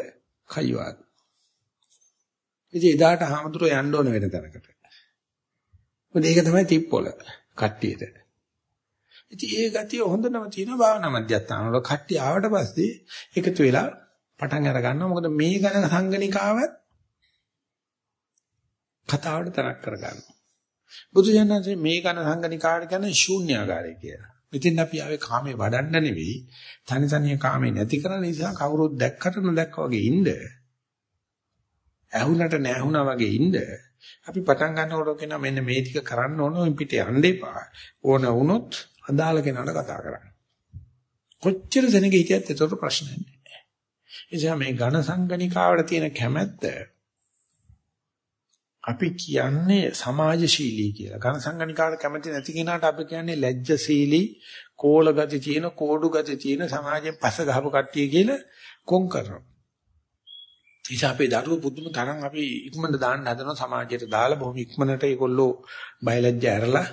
කයිවාරු. ඉතින් එදාට හාමුදුරුවෝ යන්න ඕන වෙන තැනකට. මොකද ඒක තමයි තිප්පොළ කට්ටියට. ඉතින් ඒ ගතිය හොඳනම තියෙනවා භාවනා මධ්‍යස්ථාන වල කට්ටිය ආවට පස්සේ එකතු වෙලා පටන් අර ගන්නවා. මොකද මේ ගණ සංගණිකාවත් කතාවට තරක් කර ගන්නවා. බුදුජානකසේ මේ ගණ සංගණිකාවට කියන්නේ ශූන්‍යාකාරය කියලා. මෙතෙන් අපි ආවේ කාමේ වඩන්න නෙවෙයි තනි තනිය කාමේ නැති කරන නිසා කවුරුත් දැක්කට නොදැක්කා වගේ ඉන්න. ඇහුනට නැහුණා වගේ ඉන්න. අපි පටන් ගන්නකොට කියන මෙන්න මේ ටික කරන්න ඕන ඔය පිට යන්න එපා. ඕන වුණොත් අදාළ කෙනාට කතා කරන්න. කොච්චර දෙනෙක් හිටියත් ඒතර ප්‍රශ්න නැහැ එනිසා මේ ඝන සංගණිකාවට තියෙන කැමැත්ත අපි කියන්නේ සමාජශීලී කියලා. ඝන සංගණිකාවට කැමති නැති කෙනාට අපි කියන්නේ ලැජ්ජශීලී, කෝල ගති තියෙන, කෝඩු ගති තියෙන සමාජයෙන් පස්ස ගහපු කට්ටිය කියලා කොන් කරනවා. ඉතින් අපේ දරුවෝ පුදුම තරම් අපි ඉක්මනට දාන්න හදනවා සමාජයට දාලා බොහොම ඉක්මනට ඒගොල්ලෝ බයලජ්ජ ඇරලා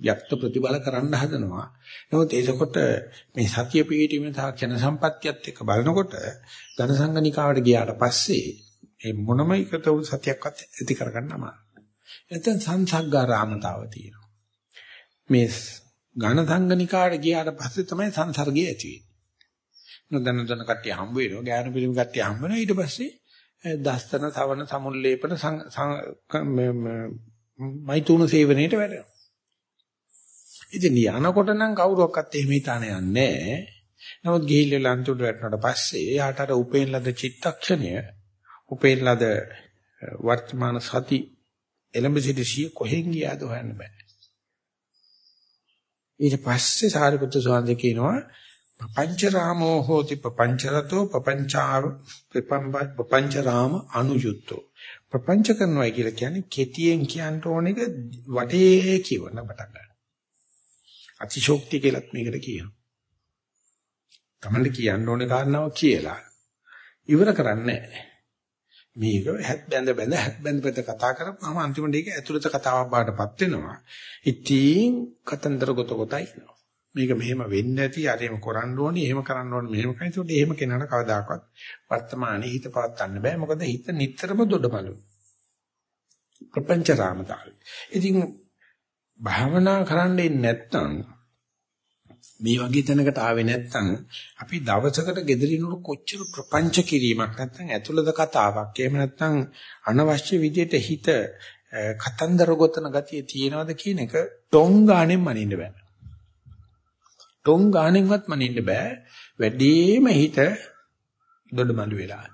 යක්ත ප්‍රතිබල කරන්න හදනවා. නමුත් ඒකකොට මේ සතිය පිළිwidetildeම සහ ක්ෂණ සම්පත්තියත් එක්ක බලනකොට ඝන සංගණිකාවට ගියාට පස්සේ ඒ මොනම එකතු සතියක්වත් ඇති කරගන්න අමාරුයි. එතෙන් සංසග්ගාරාමතාව තියෙනවා. මේ ඝන සංගණිකාට ගියාට පස්සේ තමයි සංසර්ගය ඇති වෙන්නේ. නොදන්න දන්න කට්ටිය හම්බ වෙනවා, ඥාන පිළිම කට්ටිය හම්බ වෙනවා. ඊට පස්සේ දස්තන, සවන, සමුල්ලේපන මෛතුන සේවනයේට වැඩෙනවා. ඉතින් යනකොට නම් කවුරුවක්වත් එහෙම හිතාන යන්නේ නැහැ. නමුත් ගිහිල්ලා ලන්තුඩ වැටුණාට පස්සේ යාට අර උපේන ලද චිත්තක්ෂණය උපේන ලද වර්තමාන සති එළඹ සිටි සිය කොහෙන් ගියාද හොයන්න බෑ. ඊට පස්සේ සාරිපුත්‍ර ස්වාමීන් කියනවා පపంచරාමෝ හෝති පపంచරතෝ පపంచාව පపంచරාම අනුයුක්තෝ. පపంచ කරනවා කියලා කියන්නේ කෙටියෙන් කියන්න ඕන එක වටේ කියවන පටන් ගන්න. අතිශෝක්තිය කියලත් මේකට කියනවා. තමන්ට කියන්න ඕනේ කාරණාව කියලා ඉවර කරන්නේ නැහැ. මේක හැත් බැඳ බැඳ හැත් බැඳ බැඳ කතා කරපුවාම අන්තිමට ඒක ඇතුළත කතාවක් බාටපත් වෙනවා. ඉතින් කතන්දර ගොත ගොතයි ඉන්නවා. මේක මෙහෙම වෙන්නේ නැති අරේම කරන්න ඕනේ, එහෙම කරන්න ඕනේ, මෙහෙම කරන්න. ඒකට එහෙම කෙනාට කවදාකවත් වර්තමානයේ හිත පවත් ගන්න බෑ. මොකද හිත නිතරම දොඩමලු. ප්‍රපංච රාමතාවයි. ඉතින් භාවනා කරන්නේ නැත්නම් මේ වගේ තැනකට ආවේ නැත්නම් අපි දවසකට gedirinuru කොච්චර ප්‍රපංච කිරීමක් නැත්නම් ඇතුළත කතාවක් එහෙම නැත්නම් අනවශ්‍ය විදිහට හිත කතන්දර ගොතන ගතිය තියෙනවද කියන එක ටොං ගානෙන් මනින්න බෑ. ටොං ගානෙන්වත් මනින්න බෑ. වැඩිම හිත දොඩමළු වෙලා.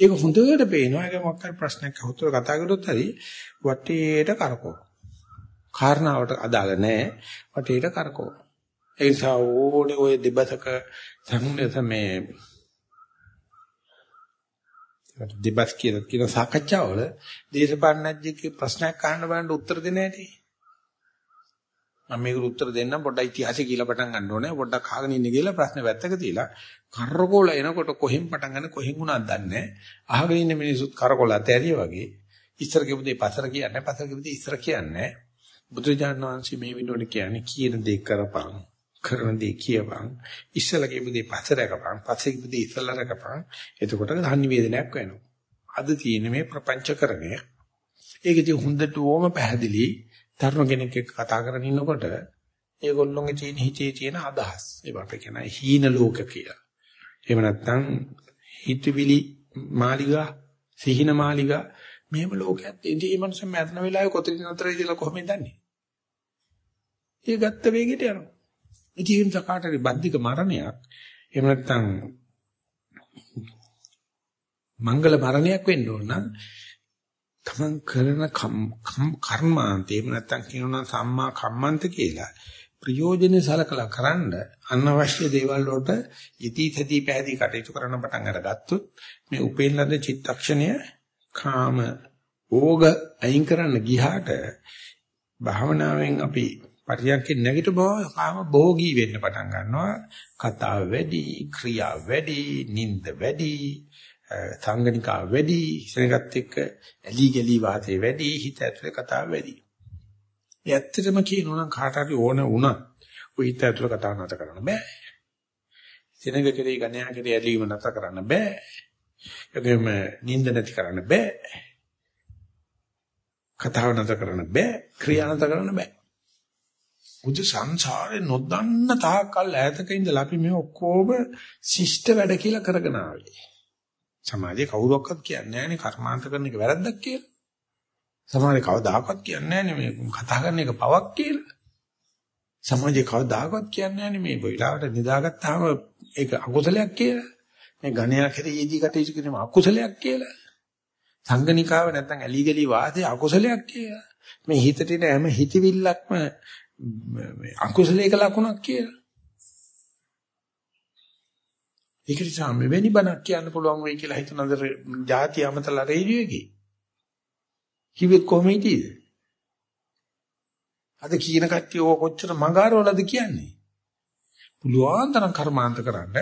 ඒක හොඳට පේනවා. ඒක මොකක් හරි ප්‍රශ්නයක් අහුතර කතා කරොත් හරි වටේට කරකවනවා. කාරණාවට අදාළ නැහැ. වටේට කරකව. ඒ නිසා ඕනේ ඔය දෙබසක සංගත මේ දෙබස් කියලා කියන සාකච්ඡාවල දේශපාලනඥයෙක්ගේ ප්‍රශ්නයක් අහන්න බලන්න උත්තර දෙන්න ඇති. මම මේකට උත්තර දෙන්නම් පොඩ්ඩක් ඉතිහාසය කියලා පටන් ගන්න ඕනේ. පොඩ්ඩක් අහගෙන ඉන්න කියලා ප්‍රශ්න වැත්තක තියලා කරකෝල එනකොට කොහෙන් පටන් ගන්න කොහෙන් වුණාද දන්නේ නැහැ. අහගෙන ඉන්න මිනිස්සුත් කරකෝල ඇතෑරිය වගේ. ඉස්සර කියපු පසර කියන්නේ පසර කියපු ඉස්සර කියන්නේ බුදුරජාණන් වහන්සේ මේ විනෝඩ කියන්නේ කියන දේ කරපන් කරන දේ කියපන් ඉස්සලා කියපු දේ පස්සේ රකපන් පස්සේ කියපු දේ ඉස්සලා රකපන්. එතකොට ධාන්‍ය වේදනයක් වෙනවා. අද තියෙන මේ ප්‍රපංචකරණය. ඒකදී හොඳට ඕම පැහැදිලි තරුණ කෙනෙක් එක්ක කතා කරගෙන ඉන්නකොට ඒගොල්ලොන්ගේ තියෙන හිතේ තියෙන අදහස්. ඒවා අපි කියන හීන ලෝක කියලා. එහෙම නැත්නම් හිතවිලි මාලිගා සිහින මාලිගා මෙහෙම ලෝකයක් ඉඳී මේ මනුස්සයා මරණ වෙලාවේ කොතනින් නතරයි කියලා කොහොමද දන්නේ? ඒ ගත්ත වේගයට යනවා. ඉතින් සකාටරි බද්ධික මරණයක් එහෙම නැත්නම් මංගල මරණයක් වෙන්න ඕන නම් තමන් කරන කර්මාන්තේ එහෙම නැත්නම් කියනවා සම්මා කම්මන්ත කියලා ප්‍රයෝජනෙ සලකලා කරන්න අනවශ්‍ය දේවල් වලට යතිතදී පැහැදී කටයුතු කරන්න පටන් අරගත්තොත් මේ උපේන ලද චිත්තක්ෂණය කාම ඕග අයින් කරන්න ගියාට භාවනාවෙන් අපි පරියන්කේ නැගිටපුවා කාම භෝගී වෙන්න පටන් ගන්නවා. කතා වැඩි, ක්‍රියා වැඩි, නිින්ද වැඩි, සංගණිකා වැඩි, ඉස්සරහත් එක්ක ඇලි ගලි වාතේ වැඩි, හිත ඇතුලේ කතා වැඩි. ඒ ඇත්තටම කියනෝ නම් කාට හරි ඕන වුණා. ඔය හිත ඇතුලේ කතා නැත කරන්න බෑ. සිනග කෙරේ ගණ්‍යා කෙරේ ඇලීම නැත කරන්න බෑ. ඒකෙම නිින්ද නැති කරන්න බෑ. කතාව නැත කරන්න බෑ. ක්‍රියා නැත කරන්න බෑ. බුදු සංසාරේ නොදන්න තාක්කල් ඈතක ඉඳලා අපි මේ ඔක්කොම ශිෂ්ට වැඩ කියලා කරගෙන ආවේ. සමාජයේ කවුරක්වත් කියන්නේ නැහැ නේ කර්මාන්ත කරන එක වැරද්දක් කියලා. සමාජයේ කවදාකවත් කියන්නේ නැහැ මේ කතා කරන එක පවක් කියලා. සමාජේ කවදාකවත් කියන්නේ නැහැ මේ වෙලාවට නිදාගත්තාම ඒක අකුසලයක් කියලා. මේ ගණයා කෙරෙහිදී කටයුතු කිරීම අකුසලයක් කියලා. සංගනිකාව නැත්නම් ඇලි ගලි වාදේ අකුසලයක් කියලා. මේ හිතට එන හැම හිතවිල්ලක්ම අකුසලයක ලකුණක් කියලා. ඒක නිසා මෙවැනි බණක් කියන්න පුළුවන් වෙයි කියලා හිතනද ಜಾති අමතලා රේඩියෝ එකේ. කිව්වෙත් කොහොම හිටියේද? අද කියන කට්ටිය ඕක කොච්චර මගාරවලද කියන්නේ? පුළුවන් තරම් කර්මාන්ත කරන්න,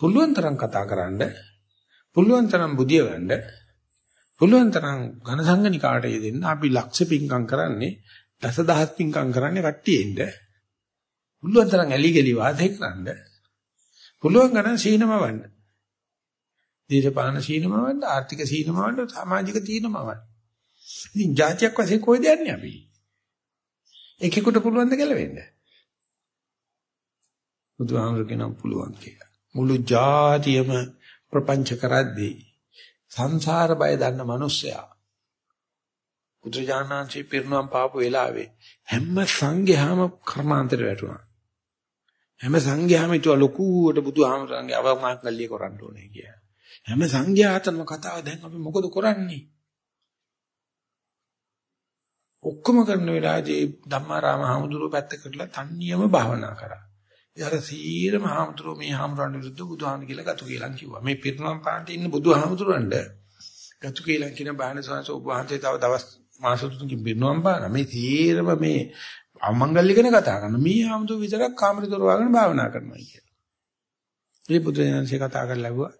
පුළුවන් තරම් කතා කරන්න, පුළුවන් තරම් බුදිය ගන්න, පුළුවන් තරම් ඝන සංගනිකාට යෙදෙන්න අපි ලක්ෂ පිංකම් කරන්නේ, දසදහස් පිංකම් කරන්නේ කට්ටියෙන්ද. පුළුවන් තරම් ඇලි ගලි වාදේ කරන්න, පුළුවන් ගණන් සීනමවන්න. දේශපාලන සීනමවන්න, ආර්ථික සීනමවන්න, සමාජික තීනමවන්න. ඉතින් જાතියක් වශයෙන් කොහෙද යන්නේ අපි? එකෙකුට පුළුවන් ද ගැලවෙන්න? බුදුහාමුදුරගෙන නම් පුළුවන් කියලා. මුළු જાතියම ප්‍රපංච කරද්දී සංසාර බය දන්න මිනිස්සයා බුදුජානනාංශේ පිරිනුවම් පාපු වෙලාවේ හැම සංඝයාම කර්මාන්තයට වැටුණා. හැම සංඝයාම ඊට ලොකුවට බුදුහාමුදුරන්ගේ අවමානකල්ලිය කරන්න ඕනේ කියලා. හැම සංඝයාටම කතාව දැන් අපි මොකද කරන්නේ? ඔක්කොම කරන වෙලාවේදී ධම්මාරාම හාමුදුරුවෝ පැත්තකටලා තන්නියම භාවනා කරා. ඊට සීරම හාමුදුරුවෝ මේ හාමුදුරන් විරුද්ධ බුදුහාම කියලා ගතු කියලා කිව්වා. මේ පිරිනමම් පාන්ට ඉන්න බුදුහාමුදුරන්ට ගතු කියලා කියන බාහන සංස ඔබ වහන්සේ තව දවස් මාස තුනකින් පිරිනමම් පාන. මේ සීරම මේ අමංගල්‍ය ගැන කතා කරන. මේ හාමුදුරුවෝ විතරක් කාමරිතර වගන භාවනා කරනවා කියලා. මේ බුදුරජාණන්සේ කතා කරලා ලැබුවා.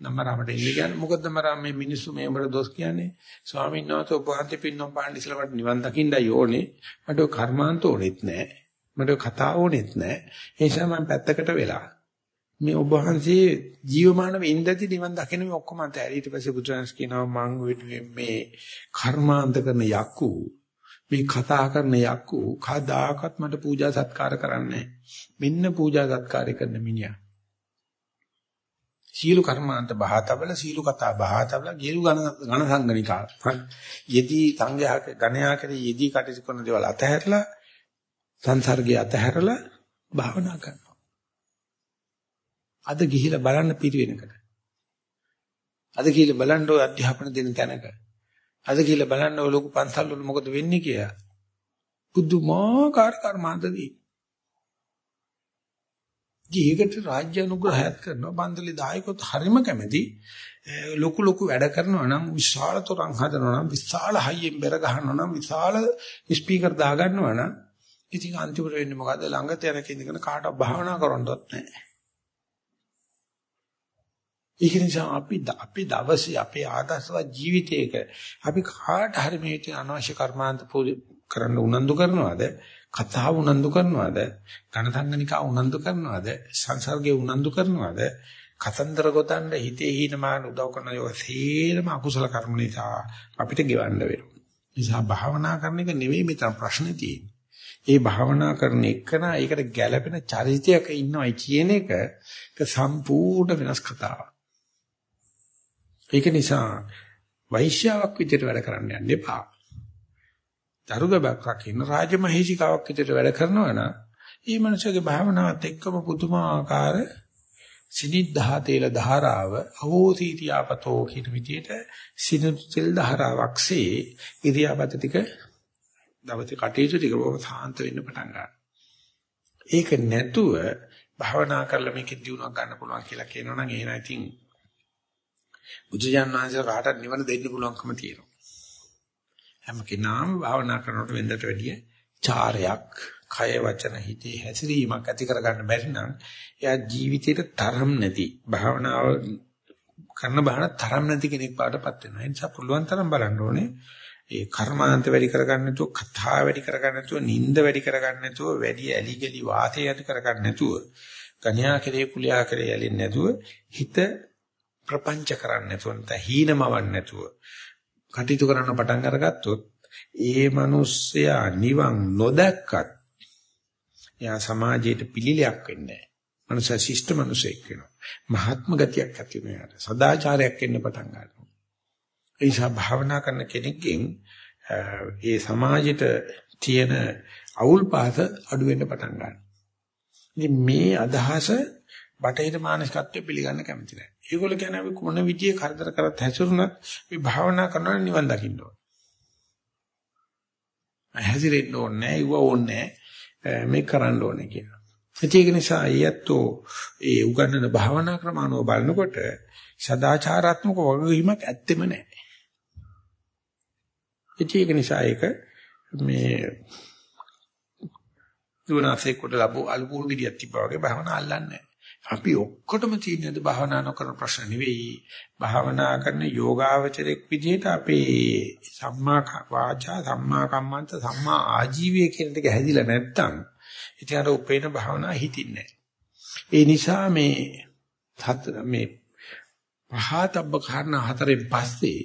නම්මරාමට එන්න කියන්නේ මොකද නම්මරාම මේ මිනිස්සු මේ උඹට දොස් කියන්නේ ස්වාමීන් වහන්සේ ඔබ වහන්සේ පින්නම් පාන්න ඉස්සලා මට නිවන් දකින්නයි ඕනේ මට ඔය කර්මාන්ත ඕනෙත් නැහැ මට ඔය කතා ඕනෙත් නැහැ ඒ නිසා මම පැත්තකට වෙලා මේ ඔබ වහන්සේ ජීවමානව ඉඳදී නිවන් දකින්න මේ ඔක්කොම අතහැරී ඊට පස්සේ බුදුරජාණන් කියනවා මං මේ කර්මාන්ත කරන යක්කු මේ කතා කරන යක්කු කදාකත් මට පූජා සත්කාර කරන්නේ මෙන්න පූජා සත්කාර කරන මිනිහා. සීළු කර්මාන්ත බහතබල සීළු කතා බහතබල ගිරු ගණ ගණ සංගණිකා යෙදී සංඝයා ගණයා කරේ යෙදී කටයුතු කරන දේවල් අතහැරලා සංසර්ගය අතහැරලා භාවනා කරනවා. අද ගිහිලා බලන්න පිරිවෙනකට අද ගිහිලා බලන්න ඔය අධ්‍යාපන දෙන තැනක. අද ගිහිලා බලන්න ඔය ලොකු පන්සල් වල මොකද වෙන්නේ කියලා. බුදුමාකාර කර්මාන්තදී. ඒකට රාජ්‍ය අනුග්‍රහයත් කරනවා. බන්දලි දායකොත් හරිම කැමති. ලොකු ලොකු වැඩ කරනවා නම් විශාල තරම් හදනවා නම් විශාල හයියෙන් බෙර ගහනවා නම් විශාල ස්පීකර් දා ගන්නවා නම් ඉතින් අන්තිමට වෙන්නේ මොකද ළඟට යන කෙනෙක්ගෙන කාටවත් භාවනා කරන්නවත් නැහැ. ඒක නිසා අපි අපි දවසේ අපේ ආදර්ශවත් ජීවිතයක අපි කාට හරි මේ අනවශ්‍ය කර්මාන්ත කරන්න උනන්දු කරනවාද කතාව උනන්දු කරනවද? ඝනසංගනිකා උනන්දු කරනවද? සංසර්ගයේ උනන්දු කරනවද? කතන්දර ගොතන්න හිතේ හීනමාන උදව් කරන ඒවා සේරම අකුසල කර්ම නිසා අපිට ගෙවන්න වෙනවා. නිසා භාවනා කරන එක නෙවෙයි මෙතන ප්‍රශ්නේ තියෙන්නේ. ඒ භාවනා කරන එකන ඒකට ගැළපෙන චරිතයක ඉන්නවයි කියන එක ඒක සම්පූර්ණ වෙනස් කතාවක්. ඒක නිසා වෛශ්‍යාවක් විදිහට වැඩ කරන්න යන්න එපා. දරුගබක් රකින්න රාජමහේෂිකාවක් විදිහට වැඩ කරනවා නම් ඒ මනුස්සයාගේ භාවනාවත් එක්කම පුදුමාකාර සිනිද්ධා තේල ධාරාව අවෝසීති ආපතෝ කියන විදිහට සිනිතෙල් ධාරාවක්සේ ඉරියාපත ටික දවසේ කටයුතු ටික බොහොම සාන්ත වෙන්න පටන් ගන්නවා. ඒක නැතුව භාවනා කරලා මේකේ දියුණුවක් ගන්න පුළුවන් කියලා කියනවනම් එහෙනම් ඉතින් බුදුජානක වහන්සේ කාටත් නිවන දෙන්න පුළුවන්කම තියෙනවා. හැම කෙනාම භාවනා කරනකොට වෙනදට වැඩිය චාරයක්, කය වචන හිතේ හැසිරීමක් ඇති කරගන්න බැරි නම් එයා ජීවිතේට තරම් නැති භාවනාව කරන බාහන තරම් නැති කෙනෙක් පාටපත් වෙනවා. ඒ නිසා පුළුවන් තරම් බලන්න ඕනේ ඒ කර්මාන්ත වැඩි කරගන්න නැතුව, කතා වැඩි කරගන්න නැතුව, නිින්ද වැඩි කරගන්න නැතුව, වැඩි ඇලි ගලි වාතය ඇති කරගන්න නැතුව, කන්‍යා කෙරේ කුලියා කෙරේ ඇලෙන්නේ නැතුව, හිත ප්‍රපංච කරන්න නැතුව, නැත්නම් හීනමවන්න නැතුව කටයුතු කරන්න පටන් අරගත්තොත් ඒ මිනිස්සයා නිවන් නොදැක්කත් එයා සමාජයට පිළිලයක් වෙන්නේ නැහැ. මනුෂ්‍ය ශිෂ්ට මිනිසෙක් වෙනවා. මහත්ම ගතියක් ඇති වෙනවා. සදාචාරයක් එන්න පටන් ගන්නවා. ඒ නිසා භාවනා කරන කෙනෙක්ගෙන් ඒ සමාජයට තියෙන අවුල් පාස අඩු වෙන්න පටන් ගන්නවා. ඉතින් මේ අදහස බටහිර මානසිකත්වයේ පිළිගන්න කැමති නැහැ. ඒගොල්ලෝ කියන්නේ අපි මොන විදියෙ කරදර කරත් හැසිරුණත් අපි භාවනා කරනවා නිවන් දකින්න ඕන. හැසිරෙන්න ඕනේ නැහැ, ඉව ඕනේ නැහැ. මේ කරන්න ඕනේ කියලා. ඒක නිසා ඊයත්ෝ ඒ උගන්නන භාවනා ක්‍රම අනුව බලනකොට සදාචාරාත්මක වගකීමක් ඇත්තෙම නැහැ. ඒක නිසා ඒක මේ දුවනාසේ කොට ලැබු අලුපුරු ගෙඩියක් තිබ්බා වගේ භාවනා අල්ලන්නේ අපි ඔක්කොටම තියෙනද භාවනා නොකරන ප්‍රශ්න නෙවෙයි. භාවනා කරන යෝගාවචරයක් විදිහට අපේ සම්මා වාචා සම්මා කම්මන්ත සම්මා ආජීවය කියන ටික හැදිලා නැත්තම් ඉතින් අර උපේන භාවනා හිතින්නේ ඒ නිසා මේ මේ පහතබ්බ කාරණා හතරෙන් පස්සේ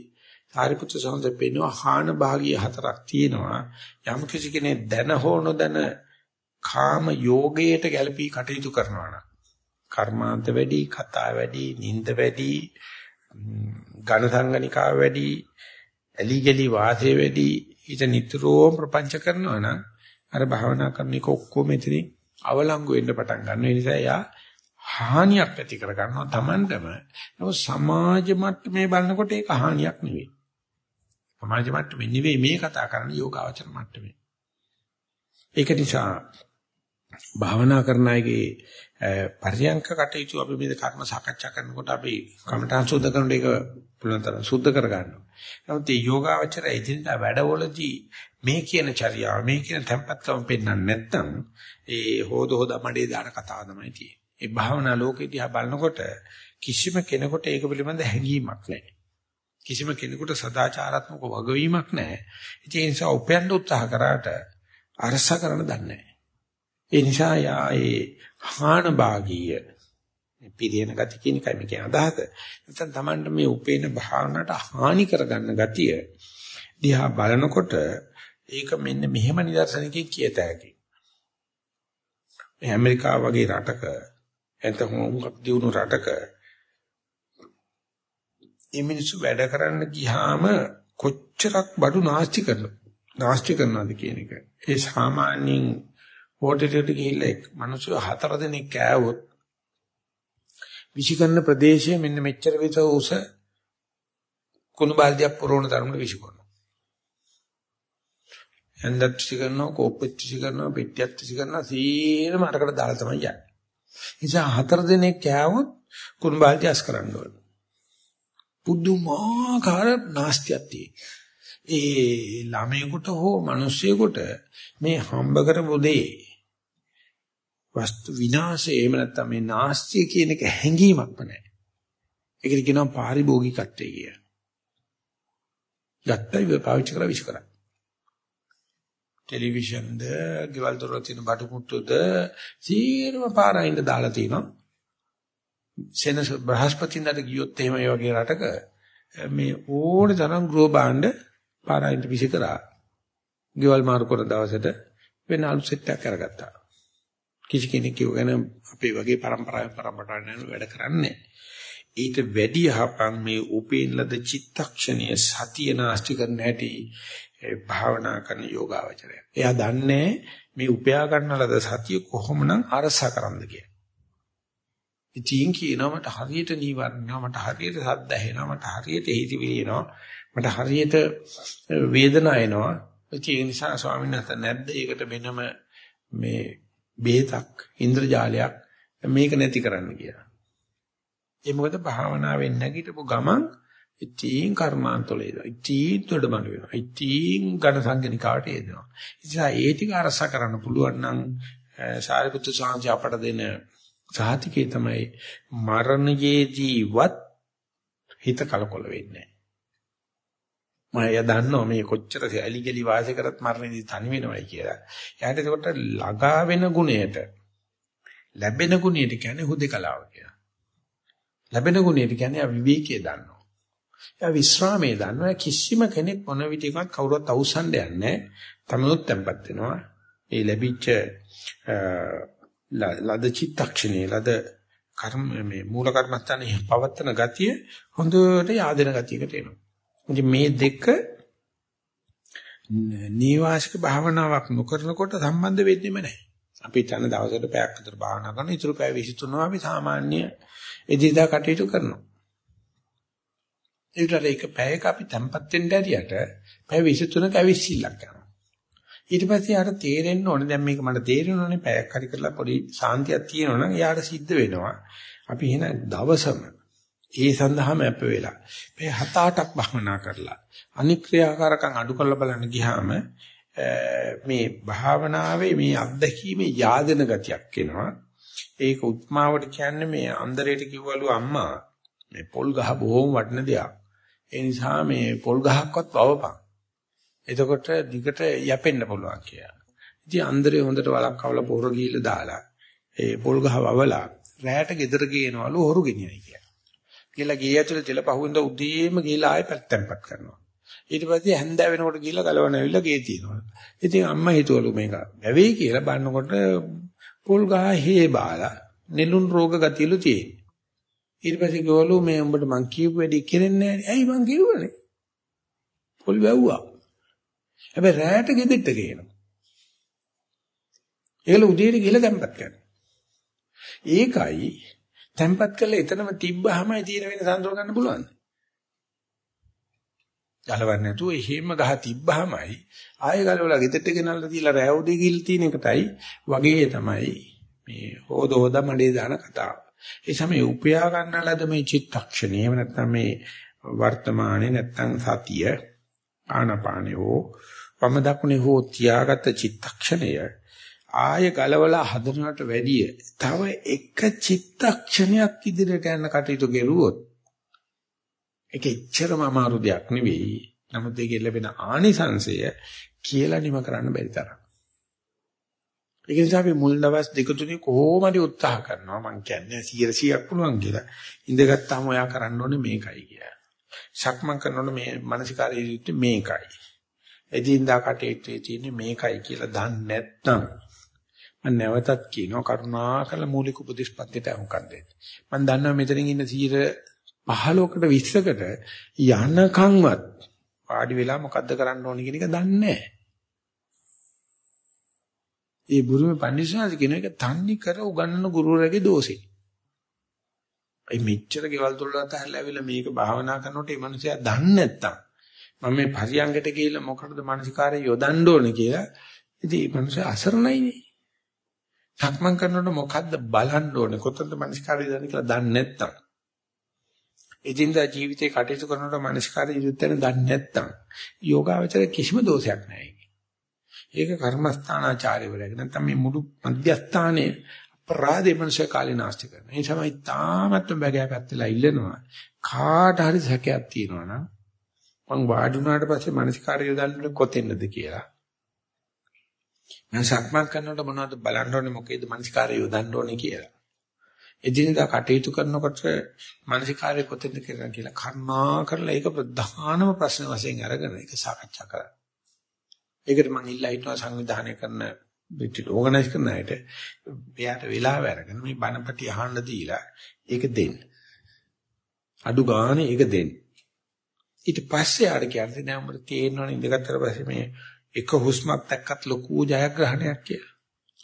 සාරිපුත්‍ර සෝන්දේ පෙන්වන හාන භාගීය හතරක් තියෙනවා. යම් කිසි කෙනෙක් දැන හෝ නොදැන කාම යෝගයට ගැළපී කටයුතු කරනවා නම් කර්මාන්ත වැඩි කතා වැඩි නිନ୍ଦ වැඩි ඝන සංගනිකාව වැඩි ඇලි ගලි වාසේ වැඩි ඊට නිතරම ප්‍රපංච කරනවා නම් අර භාවනා කරන එක ඔක්කොම එතනින් අවලංගු වෙන්න පටන් ගන්නවා. ඒ නිසා එයා හානියක් ඇති කර ගන්නවා Tamanටම. නමුත් සමාජ මට්ටමේ බලනකොට ඒක හානියක් නෙවෙයි. සමාජ මට්ටමේ නෙවෙයි මේ කතා කරන්නේ යෝගාවචර මට්ටමේ. ඒක නිසා භාවනා කරන අයගේ පරියංක කටයුතු අපි මේ කර්ම සාකච්ඡා කරනකොට අපි කමඨාන් සුද්ධ කරන එක පුළුවන් තරම් සුද්ධ කර ගන්නවා. නමුත් මේ යෝගාවචර එදිනදා වැඩවලදී මේ කියන චර්යාව මේ කියන tempatකම පෙන්වන්න නැත්නම් ඒ හොද හොද මඩේ දාන කතාව තමයි තියෙන්නේ. ඒ භාවනා ලෝකෙ දිහා බලනකොට කිසිම කෙනෙකුට ඒක පිළිබඳ හැඟීමක් නැහැ. කිසිම කෙනෙකුට සදාචාරාත්මක වගවීමක් නැහැ. ඒ නිසා උපයන්න උත්සාහ කරාට අරස කරන්න දන්නේ නැහැ. ඒ නිසා යා ඒ හාන භාගීය පිරියන ගති කියන එකයි මේකේ අදහස. නැත්නම් Tamanට මේ උපේන භාවනාවට හානි කරගන්න ගතිය දිහා බලනකොට ඒක මෙන්න මෙහෙම නිදර්ශනකින් කියත හැකියි. ඇමරිකාව වගේ රටක එතකොට හුඟක් දියුණු රටක මේ මිනිස්සු වැඩ කරන්න ගියාම කොච්චරක් බඩු නාස්ති කරනවද නාස්ති කරනවද කියන එක. ඒ සාමාන්‍යයෙන් හෝටලෙට ගිහිල්ලා එක් මිනිස්සු හතර දෙනෙක් කෑවොත් විෂිකරන ප්‍රදේශයේ මෙන්න මෙච්චර විතර උස කුණු බල්දියක් පුරවන තරමට විෂිකරනවා. එන්දත් විසි කරනවා, කෝප්පෙත් විසි කරනවා, පෙට්ටියත් විසි කරනවා, සීරම අරකට දාලා තමයි යන්නේ. නිසා හතර දෙනෙක් කෑවොත් කුණු බල්දිය අස් කරන්න ඕන. පුදුමාකාර නාස්තියක් තියෙනවා. ඒ ළමයෙකුට හෝ මිනිස්සෙකුට මේ හම්බ කරපු දේ වස්තු විනාශය එහෙම නැත්නම් මේ නාස්තිය කියන එක හැංගීමක්ම නැහැ. ඒකට කියනවා පාරිභෝගිකත්වය කිය. ගත්තයි පාවිච්චි කරලා විශ් කරා. ටෙලිවිෂන්ද, ගෙවල් දොරවල් තියෙන බඩු මුට්ටුද සීරම පාරයින්ද දාලා තිනවා. සෙනස බ්‍රහස්පතින්දට ගියොත් එහෙම ඒ වගේ රටක මේ ඕන තරම් ගෘහ භාණ්ඩ පාරයින්ද විශ් කරා. ගෙවල් මාරු කරන දවසට වෙන අලුත් සෙට් එකක් කරගත්තා. කිසි කෙනෙක් කියවගෙන අපේ වගේ પરම්පරාවෙන් પરම්පරාවට යන වැඩ කරන්නේ ඊට වැඩි යහපන් මේ උපේන ලද චිත්තක්ෂණයේ සතිය නාස්ති කරන්න හැටි භාවනා කරන යෝගාවචරය. එයා දන්නේ මේ උපයා ගන්න ලද සතිය කොහොමනම් අරසා කරන්නද කියලා. ඉතින් කියනවා මට හරියට නීවරණා මට හරියට සද්ද ඇහෙනවා මට හරියට හිතවිලි එනවා මට හරියට වේදනාව එනවා. ඒ නිසා ස්වාමීන් වහන්සේ නැද්ද ඒකට වෙනම මේ බේතක් ඉන්ද්‍රජාලයක් මේක නැති කරන්න කියලා. ඒ මොකද භාවනාවෙන් නැගිටපු ගමන් ඉතින් කර්මාන්තවල එනවා. ඉතින් දොඩමළු වෙනවා. ඉතින් ඝන සංගණිකාවට එනවා. ඉතින් ඒ ටික අරස කරන්න පුළුවන් නම් සාරිපුත්‍ර සාංශය අපට දෙන සාතිකේ තමයි මරණයේදීවත් හිත කලකොල වෙන්නේ මම එයා දන්නවා මේ කොච්චර ඇලි ගලි වාසය කරත් මරණයේදී තනි වෙනවයි කියලා. එයාට ඒකට ළඟා වෙන ගුණයට ලැබෙන ගුණයට කියන්නේ හුදේකලාව කියලා. ලැබෙන ගුණයට කියන්නේ විවේකයේ දන්නවා. එයා විශ්‍රාමයේ දන්නවා කිසිම කෙනෙක් මොන විදිහකට කවුරුත් අවසන් දෙන්නේ තමනුත් tempත් වෙනවා. ඒ ලැබිච්ච ලද චිත්තක්ෂණේ ලද කර්ම මේ මූල කර්මස්ථානයේ පවත්තන ගතිය හොඳට yaadena ගතියකට එනවා. ඉතින් මේ දෙක නීවාසික භාවනාවක් නොකරනකොට සම්බන්ධ වෙන්නේම නැහැ. අපි තන දවසකට පැයක් විතර භාවනා කරන ඉතුරු පැය 23 අපි සාමාන්‍ය එදිනදා කටයුතු කරනවා. ඒකට ඒක පැයක අපි තැම්පත් වෙන්න ඇරියට පැය 23ක ඇවිස්සිල්ලක් කරනවා. ඊට පස්සේ යාට තේරෙන්න ඕනේ දැන් මේක මට තේරෙනවනේ පැයක් හරි කරලා පොඩි සාන්තියක් තියෙනවා නම් යාට සිද්ධ වෙනවා. අපි එන දවසම ඒ සඳහාම අප වෙලා. මේ හත අටක් භවනා කරලා අනික්‍රියාකාරකම් අඩු කරලා බලන්න ගියාම මේ භාවනාවේ මේ අත්දැකීමේ yaadena ගතියක් එනවා. ඒක උත්මාවට කියන්නේ මේ අන්දරේට කිව්වලු අම්මා මේ පොල් ගහ බොහොම වටින දෙයක්. ඒ නිසා මේ පොල් ගහක්වත් වවපන්. එතකොට දිගට යැපෙන්න පුළුවන් කියලා. ඉතින් අන්දරේ හොඳට වලක් කවලා පොර ගිහිල්ලා දාලා ඒ පොල් ගහ වවලා රැයට ගෙදර ගේනවලු හොරු ගෙනියයි කියලා. කියලා ගේ ඇතුලේ තියලා පහුවෙන්ද උදේම ගිහලා ආයෙ පැත්තෙන්පත් කරනවා. ඊට පස්සේ හැන්දෑ වෙනකොට ගිහලා ගලවන ඇවිල්ලා ගේ තියනවා. ඉතින් අම්මා හිතුවලු මේක වැවෙයි කියලා බලනකොට පොල් ගහ හේ බාලා නෙළුම් රෝග ගතියලු තියෙන්නේ. ඊට පස්සේ ගෝලු මේ උඹට මං කියපු වැඩි කෙරෙන්නේ නැහැ. ඇයි මං කිව්වනේ? පොල් වැව්වා. හැබැයි රැයට ගෙදෙට්ට ගේනවා. ඒල උදේට ගිහලා තැම්පත් කරනවා. ඒකයි තැම්පත් කරලා එතනම තිබ්බහමයි තියෙන වෙන සංසෝ ගන්න පුළුවන්. ගලවන්නේ නැතුව එහෙම ගහ තිබ්බහමයි ආයෙ ගලවලා ගෙදරට ගෙනල්ලා තියලා රැවුදේ ගිල් තියෙන එකටයි වගේ තමයි මේ හොද හොද මඩේ දාන කතාව. ඒ සමේ උපයා ගන්නලද මේ චිත්තක්ෂණය එහෙම නැත්නම් මේ වර්තමානයේ නැත්නම් සතිය ආනපානියෝ වම දකුණේ හෝ තියාගත් චිත්තක්ෂණය ආය ගලවලා හදනවට වැඩිය තව එක චිත්තක්ෂණයක් ඉදිරියට යන කටයුතු කෙරුවොත් ඒක එච්චරම අමාරු දෙයක් නෙවෙයි. නමුත් ඒකේ ලැබෙන ආනිසංශය කියලා නිම කරන්න බැරි තරම්. ඒක නිසා අපි මුල් දවස් දෙක තුනේ කොහොම හරි උත්සාහ කරනවා. මං කියන්නේ 100ක් පුළුවන් කියලා. ඉඳගත්තාම ඔයා කරන්න ඕනේ මේකයි කියලා. සක්මන් කරනකොට මේ මානසිකාරයේ මේකයි. එදින්දා කටයුත්තේ තියෙන්නේ මේකයි කියලා දන්නේ නැත්නම් මම නැවතත් කියනවා කරුණාකරලා මූලික උපදේශපත්යට අහුම්කම් දෙන්න. මම දන්නවා මෙතනින් ඉන්න 15කට 20කට යනකම්වත් වාඩි වෙලා මොකද්ද කරන්න ඕන කියන එක දන්නේ නැහැ. ඒ බුරුමේ පඬිස්සනාද කියන එක තන්නේ කර උගන්නන ගුරුවරයාගේ දෝෂේ. ඒ මෙච්චර ගෙවල් දොරලට හැල්ලාවිලා මේක භාවනා කරනකොට මේ මිනිසයා දන්නේ නැත්තම් මම මේ පරියංගට ගිහිල්ලා මොකටද මානසිකාරය යොදන්න ඕනේ කියලා ඉතින් මේ මිනිසයා අසරණයිනේ. සක්මන් කරනකොට මොකද්ද බලන්න ඕනේ කොතනද මනස්කාරය දන්නේ කියලා දන්නේ නැත්නම් එදින්දා ජීවිතේ කටයුතු කරනකොට මනස්කාරය ඉරුත්තන දන්නේ නැත්නම් යෝගාවචර කිසිම දෝෂයක් නැහැ ඒක කර්මස්ථානාචාර්යවරයෙක් නැත්නම් මේ මුළු මධ්‍යස්ථානයේ අපරාධේ මනස කාලීනාස්ති කරන. ඒ තමයි තාමත් බගෑ පැත්තලා ඉල්ලනවා. කාට හරි සැකයක් තියෙනවා නම් මං වාඩි වුණාට පස්සේ මනස්කාරය යොදන්නේ කොතෙන්ද කියලා. මම සක්මන් කරනකොට මොනවද බලන්න ඕනේ මොකේද මනසිකාරය යොදන්න ඕනේ කියලා. එදිනෙදා කටයුතු කරනකොට මනසිකාරය කොතෙන්ද කරන්නේ කියලා කර්මා කරලා ඒක ප්‍රධානම ප්‍රශ්න වශයෙන් අරගෙන ඒක සාකච්ඡා කරා. ඒකට මම ඉල්ලා හිටනවා සංවිධානය කරන පිටිට ඕගනයිස් කරන අයට එයාට වෙලාව අරගෙන මේ බණපටි අහන්න දීලා ඒක දෙන්න. අඩු ගානේ ඒක දෙන්න. ඊට පස්සේ ආර කියන්නේ නෑ උඹට තේරෙනවනේ ඉඳගත්තට පස්සේ මේ එක හුස්මක් දැක්කත් ලොකු ජයග්‍රහණයක් කියලා.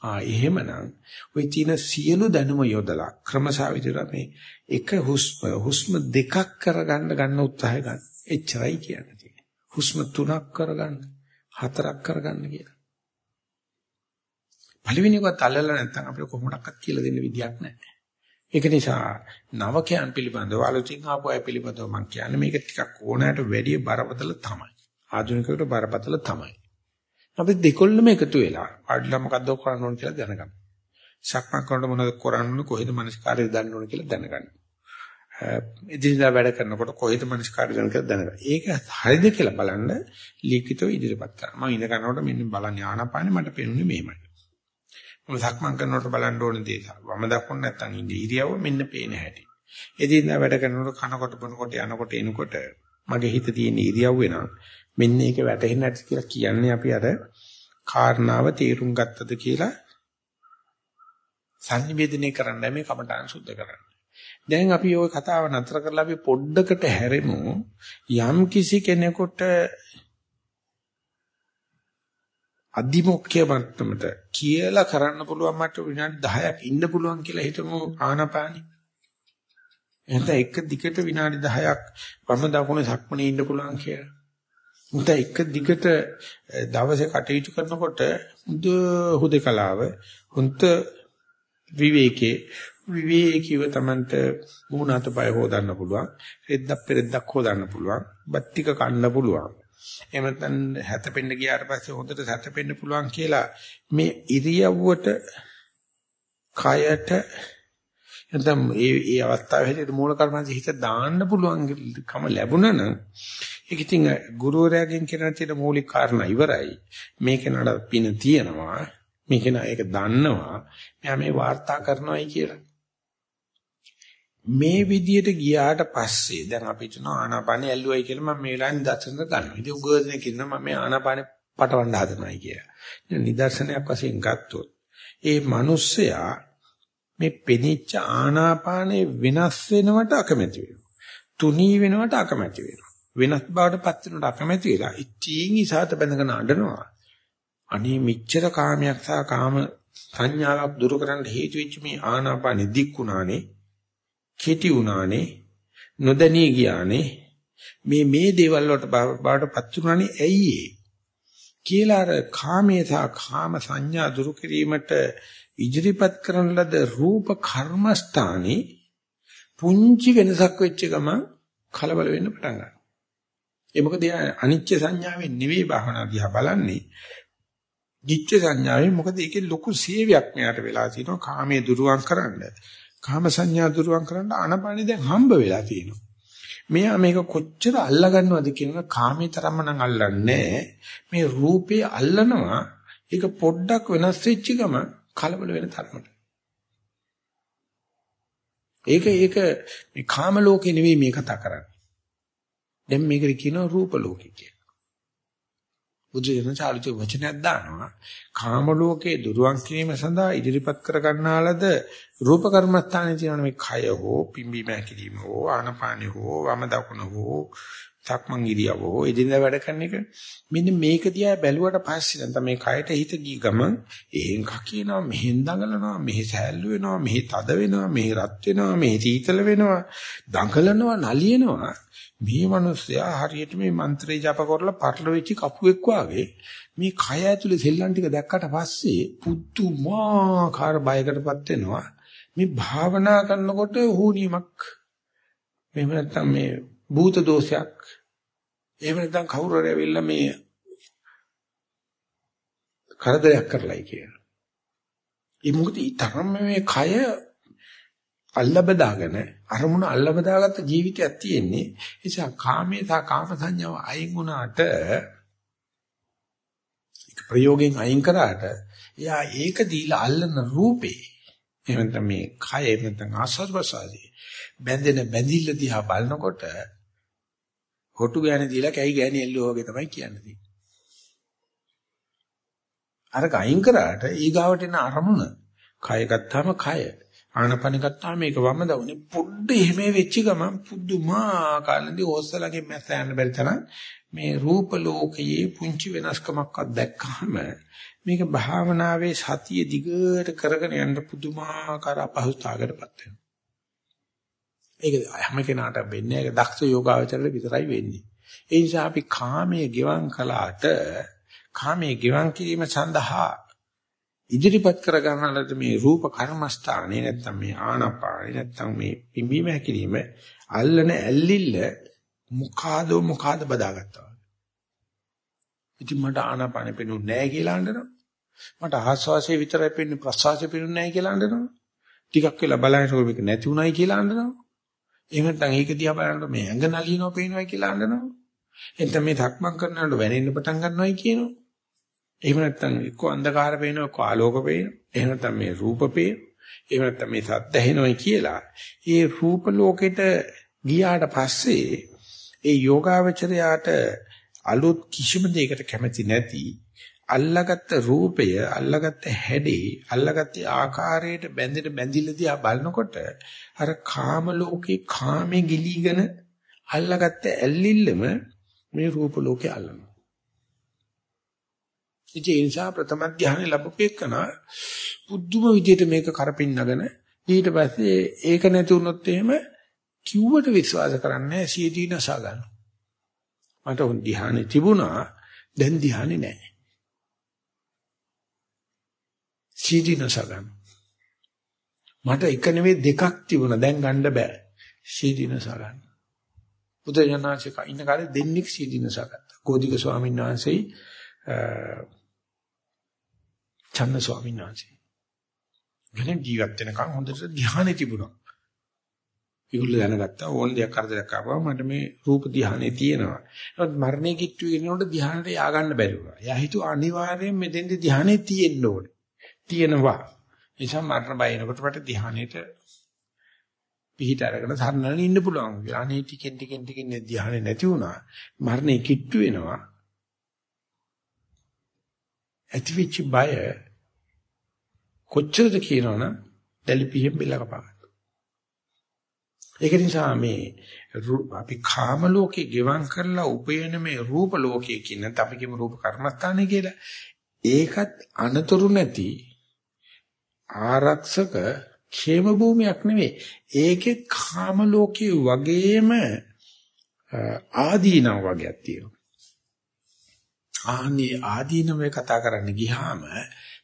ආ එහෙමනම් ওই තියෙන සියලු දැනුම යොදලා ක්‍රමසාවිතර මේ එක හුස්ම හුස්ම දෙකක් කරගන්න ගන්න උත්සාහය ගන්න. එච්චරයි කියන්නේ. හුස්ම තුනක් කරගන්න, හතරක් කරගන්න කියලා. පළවෙනි එකවත් අල්ලලා නැත්නම් අපිට කොහොමඩක්වත් කියලා දෙන්න විදියක් නැහැ. ඒක නිසා නවකයන් පිළිබඳව අලුතින් ආපු අය පිළිබඳව මම කියන්නේ මේක ටිකක් ඕනෑමට වැඩිය බරපතල තමයි. ආධුනිකයට බරපතල තමයි. අපි දෙකොල්ලම එකතු වෙලා ආඩිලා මොකද්ද කරන්න ඕන කියලා දැනගන්න. සක්මන් කරනකොට මොනවද කරන්න ඕන කොහෙද මනස්කාරය දාන්න ඕන කියලා දැනගන්න. ඉදිරියට වැඩ කරනකොට කොහෙද මනස්කාරය දාන්න කියලා දැනගන්න. ඒක හරිද කියලා බලන්න ලිඛිතව ඉදිරියපත් කරන්න. මම ඉඳ ගන්නකොට මෙන්න බලන්න ආනාපානෙ මට පේන්නේ මෙහෙමයි. මම සක්මන් කරනකොට බලන්න ඕන දේ වම දකුණ නැත්තම් ඉඳී ඉරියව්ව මෙන්න පේන හැටි. එදිනෙදා වැඩ කරනකොට කනකොට බොනකොට යනකොට එනකොට මගේ හිත තියෙන ඉරියව් වෙනවා. මෙන්න ඒක වැටහෙන්නේ නැති කියලා කියන්නේ අපි අර කාරණාව තීරුම් ගත්තද කියලා සංනිවේදනය කරන්න මේ කමඨාන් සුද්ධ කරන්න. දැන් අපි ওই කතාව නතර කරලා අපි පොඩ්ඩකට හැරෙමු යම් කිසි කෙනෙකුට අදිමොක්ඛ්‍ය මට්ටමට කියලා කරන්න පුළුවන් මට විනාඩි 10ක් ඉන්න පුළුවන් කියලා හිතමු ආනාපානි. එහෙනම් එක දිගට විනාඩි 10ක් වම දකුණ සක්මනේ ඉන්න පුළුවන් කියලා. උන්ට එක දිගට දවසේ කටයුතු කරනකොට හොඳ හුදකලාව හොඳ විවේකේ විවේකීව තමන්ට මූණත පය හොදන්න පුළුවන් රෙද්දක් පෙරෙද්දක් හොදන්න පුළුවන් බත් ටික කන්න පුළුවන්. එහෙම නැත්නම් හැතපෙන්න ගියාට පස්සේ හොඳට හැතපෙන්න පුළුවන් කියලා මේ ඉරියව්වට කයට නැත්නම් ඒ ඒ අවස්ථාවේ හැටියට මූල කර්මන්ත හිත දාන්න පුළුවන් කම ලැබුණා නම් ඒක ඉතින් ගුරුවරයාගෙන් කරන තියෙන මූලික කාරණා ඉවරයි මේක නඩ පින තියෙනවා මේක නා ඒක දන්නවා මෙයා මේ වාර්තා කරනවායි කියලා මේ විදියට ගියාට පස්සේ දැන් අපි හිතන ආනාපානෙ ඇල්ලුවයි කියලා මම මේ වෙලාවෙන් දර්ශන ගන්නවා. ඉතින් උගෝදනේ කියනවා මම මේ ආනාපානෙ පටවන්න හදනවායි කියලා. නිදර්ශනයක් වශයෙන් ගත්තොත් ඒ මිනිස්සයා මේ පෙනිච්ච ආනාපානෙ වෙනස් වෙනවට අකමැති වෙනවා. තුනී වෙනවට අකමැති වෙනවා. වෙනස් බවට පත් වෙනවට අකමැති වෙලා ඉතින් ඉසాత බැඳගෙන අඬනවා. අනේ මෙච්චර කාමයක් සහ කාම සංඥාවක් දුරු කරන්න හේතු වෙච්ච මේ ආනාපානෙ දික්ුණානේ කෙටි වුණානේ නොදැනී ගියානේ මේ මේ දේවල් වලට බාට පත් වුණානේ ඇයි කියලා අර කාමයේ සහ කාම සංඥා දුරු කිරීමට ඉදිරිපත් කරන ලද රූප කර්මස්ථානේ පුංචි වෙනසක් වෙච්ච ගම කලබල වෙන්න පටන් ගන්නවා. ඒ මොකද අනිච්ච සංඥාවෙන් නෙවෙයි භාවනා දිහා බලන්නේ. දිච්ච සංඥාවෙන් මොකද ඒකේ ලොකු සේවයක් මෙයාට වෙලා තියෙනවා කාමයේ දුරුවන් කරන්න. කාම සංඥා දුරුවන් කරන්න ආනපානෙ දැන් හම්බ වෙලා තියෙනවා. මෙයා මේක කොච්චර අල්ලා ගන්නවද කියනවා කාමේ තරම්ම නම් අල්ලන්නේ මේ රූපේ අල්ලනවා ඒක පොඩ්ඩක් වෙනස් වෙච්ච ගම කලබල වෙන තරමට. ඒක ඒක මේ කාම ලෝකේ නෙවෙයි මේ කතා කරන්නේ. දැන් මේකට කියනවා රූප ලෝකේ කියලා. බුදුරජාණන් චාලිත වචනයක් දානවා කාම ලෝකයේ දුරුවන් කිරීම සඳහා ඉදිරිපත් කර ගන්නාලද රූප කර්මස්ථානයේ තියෙන මේ කය හෝ පිම්බීම හැකිලිම හෝ ආනපානි හෝ වම දකුණ හෝ සක්මන් ඉරියව හෝ එදිනදා වැඩ කරන එක. මෙන්න මේක දිහා බැලුවට පස්සේ දැන් තමයි කයට හිත ගිය ගමන් එහෙන් කකිනවා මෙහෙන් දඟලනවා මෙහෙ සෑල්ලු වෙනවා මෙහෙ තද වෙනවා මෙහෙ රත් වෙනවා මෙහෙ සීතල වෙනවා. දඟලනවා නලියනවා. මේ මිනිස්සයා හරියට මේ මන්ත්‍රේ ජප කරලා පටල වෙච්ච කපුවෙක් වාගේ මේ කය ඇතුලේ සෙල්ලම් ටික දැක්කට පස්සේ පුදුමාකාර බයකටපත් වෙනවා. මේ භාවනා කරනකොට හුනියමක් එහෙම නැත්නම් මේ භූත දෝෂයක් එහෙම නැත්නම් කවුරු හරි ඇවිල්ලා මේ කරදරයක් කරලයි කියන. ඒ මොකද ඊතරම් මේ කය අල්ලබදාගෙන අරමුණ අල්ලබදාගත්ත ජීවිතයක් තියෙන්නේ. ඒ නිසා කාමයේ සහ කාම සංඥාව අයින් වුණාට ඒක ප්‍රයෝගයෙන් අයින් කරාට එයා ඒක දීලා අල්ලන රූපේ එහෙම නැත්නම් මේ කය එහෙම නැත්නම් ආස්වාදවසාදී බැඳෙන බැඳිල්ල දිහා බලනකොට හොටු ගෑණි දීලා කැයි ගෑණි එල්ලුවා වගේ තමයි කියන්නේ. අර කයින් කරාට ඊගාවට එන අරමුණ කය ගත්තාම කය ආනපන ගත්තාම මේක වම දවුනේ පොඩ්ඩ එහෙම වෙච්ච ගමන් පුදුමාකාරදී හොස්සලගේ මැස්ස යන්න බැරි තරම් මේ රූප ලෝකයේ පුංචි වෙනස්කමක්වත් දැක්කම මේක භාවනාවේ සතිය දිගට කරගෙන යන්න පුදුමාකාර අපහසුතාවකටපත් වෙනවා. ඒක හැම කෙනාට වෙන්නේ ඒක දක්ෂ යෝගාවචරයට විතරයි වෙන්නේ. ඒ නිසා අපි කාමයේ ගෙවම් කළාට කාමයේ ගෙවම් කිරීම සඳහා ඉදිරිපත් කර ගන්නලද මේ රූප කර්මස්ථානේ නැත්තම් මේ ආනාපානේ නැත්තම් මේ පිම්බීම හැකිලිම අල්ලන ඇල්ලිල්ල මොකාද මොකාද බදාගත්තා. ඉතින් මට ආනාපානේ පෙනුනේ නැහැ කියලා අඬනවා. මට ආස්වාසිය විතරයි පෙනුනේ ප්‍රසවාසය පෙනුනේ නැහැ කියලා අඬනවා. ටිකක් වෙලා බලනකොට මේක නැති උනායි කියලා අඬනවා. එහෙම නැත්නම් ඒක දිහා බලනකොට මේ ඇඟ නලියනවා පේනවා කියලා අඬනවා. එතන මේ ධක්මං කරනකොට වැනෙන්න පටන් ගන්නවායි කියනවා. එහෙම නැත්නම් එක්ක අන්ධකාර පේනවා එක්ක ආලෝක පේනවා. එහෙම නැත්නම් මේ රූප පේනවා. එහෙම නැත්නම් මේ සද්ද ඇහෙනවයි කියලා. ඒ රූප ලෝකෙට ගියාට පස්සේ ඒ යෝගාවචරයාට අලුත් කිසිම දෙයකට කැමති නැති අල්ලාගත්ත රූපය අල්ලාගත්ත හැඩේ අල්ලාගත්ත ආකාරයට බැඳෙන බැඳිලදී ආ බලනකොට අර කාම ලෝකේ කාමේ ගිලීගෙන අල්ලාගත්ත ඇල්ලිල්ලම මේ රූප ලෝකේ අල්ලනවා ඉතින් ඒ නිසා ප්‍රථම ධානය ලැබපෙකන බුද්ධම විදියට මේක කරපින්නගෙන ඊට පස්සේ ඒක නැති වුණොත් එහෙම කිව්වට විශ්වාස කරන්නේ සියදී නසා ගන්න. මට උන් ධානය තිබුණා දැන් ධානය නැහැ. සියදී නසා ගන්න. මට එක නෙවෙයි දෙකක් තිබුණා දැන් ගන්න බෑ. සියදී නසා ගන්න. බුදුජානනාංශක ඉන්න කාලේ දෙන්නෙක් සියදී නසා ගත්තා. කෝදික ස්වාමීන් වහන්සේයි චන්න ස්වාමීන් වහන්සේ. වෙන ජීවත් වෙනකන් හොඳට ධ්‍යානෙ තිබුණා. ඒගොල්ලෝ දැනගත්තා ඕන දෙයක් කරදරයක් ආවම මට මේ රූප ධ්‍යානෙ තියෙනවා. නමුත් මරණය කිට්ටු වෙනකොට ධ්‍යානෙට යා ගන්න බැරි වුණා. එයා හිතුවා අනිවාර්යයෙන් මෙතෙන්දි ධ්‍යානෙ තියෙන්න ඕනේ. තියෙනවා. ඒ නිසා මරණ බය එනකොට මට ධ්‍යානෙට පිහිට අරගෙන සරණන ඉන්න පුළුවන්. අනේ ටිකෙන් ටිකෙන් ටිකෙන් ධ්‍යානෙ නැති වුණා. මරණය කිට්ටු වෙනවා. ඇතිවිච්ච බය කොච්චරද කියනවනම් දැලිපියෙන් බෙල්ල කපා ඒක නිසා මේ අපි කාම ලෝකේ ගෙවම් කරලා උපයන මේ රූප ලෝකයේ කියන අපි කියමු රූප කර්මස්ථානය කියලා. ඒකත් අනතුරු නැති ආරක්ෂක ക്ഷേම භූමියක් නෙවෙයි. ඒකේ කාම ලෝකයේ වගේම ආදීනව වගේක් තියෙනවා. ආන්නේ ආදීනමේ කතා කරන්න ගියාම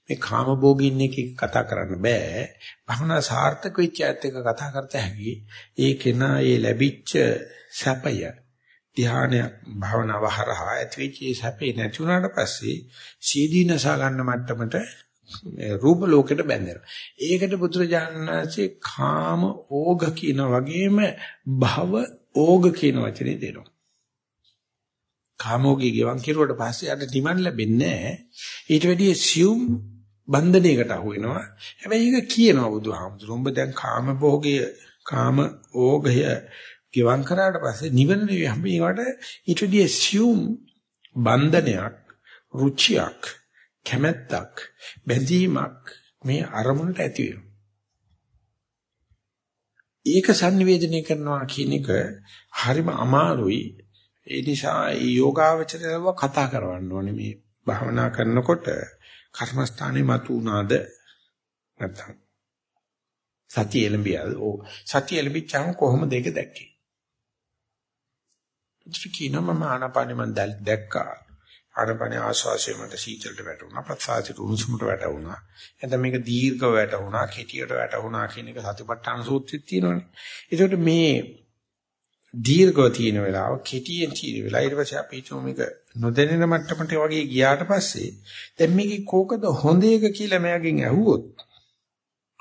මේ කාමභෝගින් එක කතා කරන්න බෑ. භවනා සාර්ථක වෙච්ච ඇත්ත එක කතා කරත හැකි. ඒ කෙනා ඒ ලැබිච්ච සැපය ධානයක් භවනාව හරහා ඇතිවෙච්ච සැපේ නැති වුණාට පස්සේ සීදීනසා ගන්න මට්ටමට රූප ලෝකෙට බැඳෙනවා. ඒකට බුදුරජාණන්සේ කාම ඕග කියන වගේම භව ඕග කියන වචනේ දෙනවා. කාමෝගී ගෙවන් කිරුවට පස්සේ අර නිවන් ලැබෙන්නේ නැහැ. ඊට වැඩිය සියුම් බන්ධනයකට අහු වෙනවා. හැබැයි ඒක කියනවා බුදුහාමුදුරුවෝ. උඹ දැන් කාම භෝගය, කාම ඕගය ගෙවන් කරාට පස්සේ නිවන නෙවෙයි හැබැයි ඊට වැඩිය සියුම් බන්ධනයක්, රුචියක්, කැමැත්තක්, බැඳීමක් මේ අරමුණට ඇති වෙනවා. ඒක sannivedanaya කරනවා කියන එක හරිම අමාරුයි. ඒ නිසා මේ යෝගාවචරයව කතා කරවන්න ඕනේ. මේ භාවනා කරනකොට කර්මස්ථානේ මතු උනාද නැත්නම් සතිය එළඹියද? ඕ සතිය එළඹිච්චාම කොහොමද ඒක දැක්කේ? ඉතින් මම ආනාපානෙ මන් දැක්කා. ආනාපානෙ ආශ්වාසය මට සීතලට වැටුණා ප්‍රසආසයට උණුසුමට වැටුණා. එතන මේක දීර්ඝව වැටුණා කෙටියට වැටුණා කියන එක සතිපට්ඨාන සූත්‍රයේ තියෙනවානේ. ඒකට මේ දීර්ඝව තියෙන වෙලාව කෙටියෙන් තියෙන වෙලාව ඊට පස්සේ අපි හිතමු මේක නොදැනෙන මට්ටමට වගේ ගියාට පස්සේ දැන් මේකේ කෝකද හොඳ එක කියලා මෑගෙන් ඇහුවොත්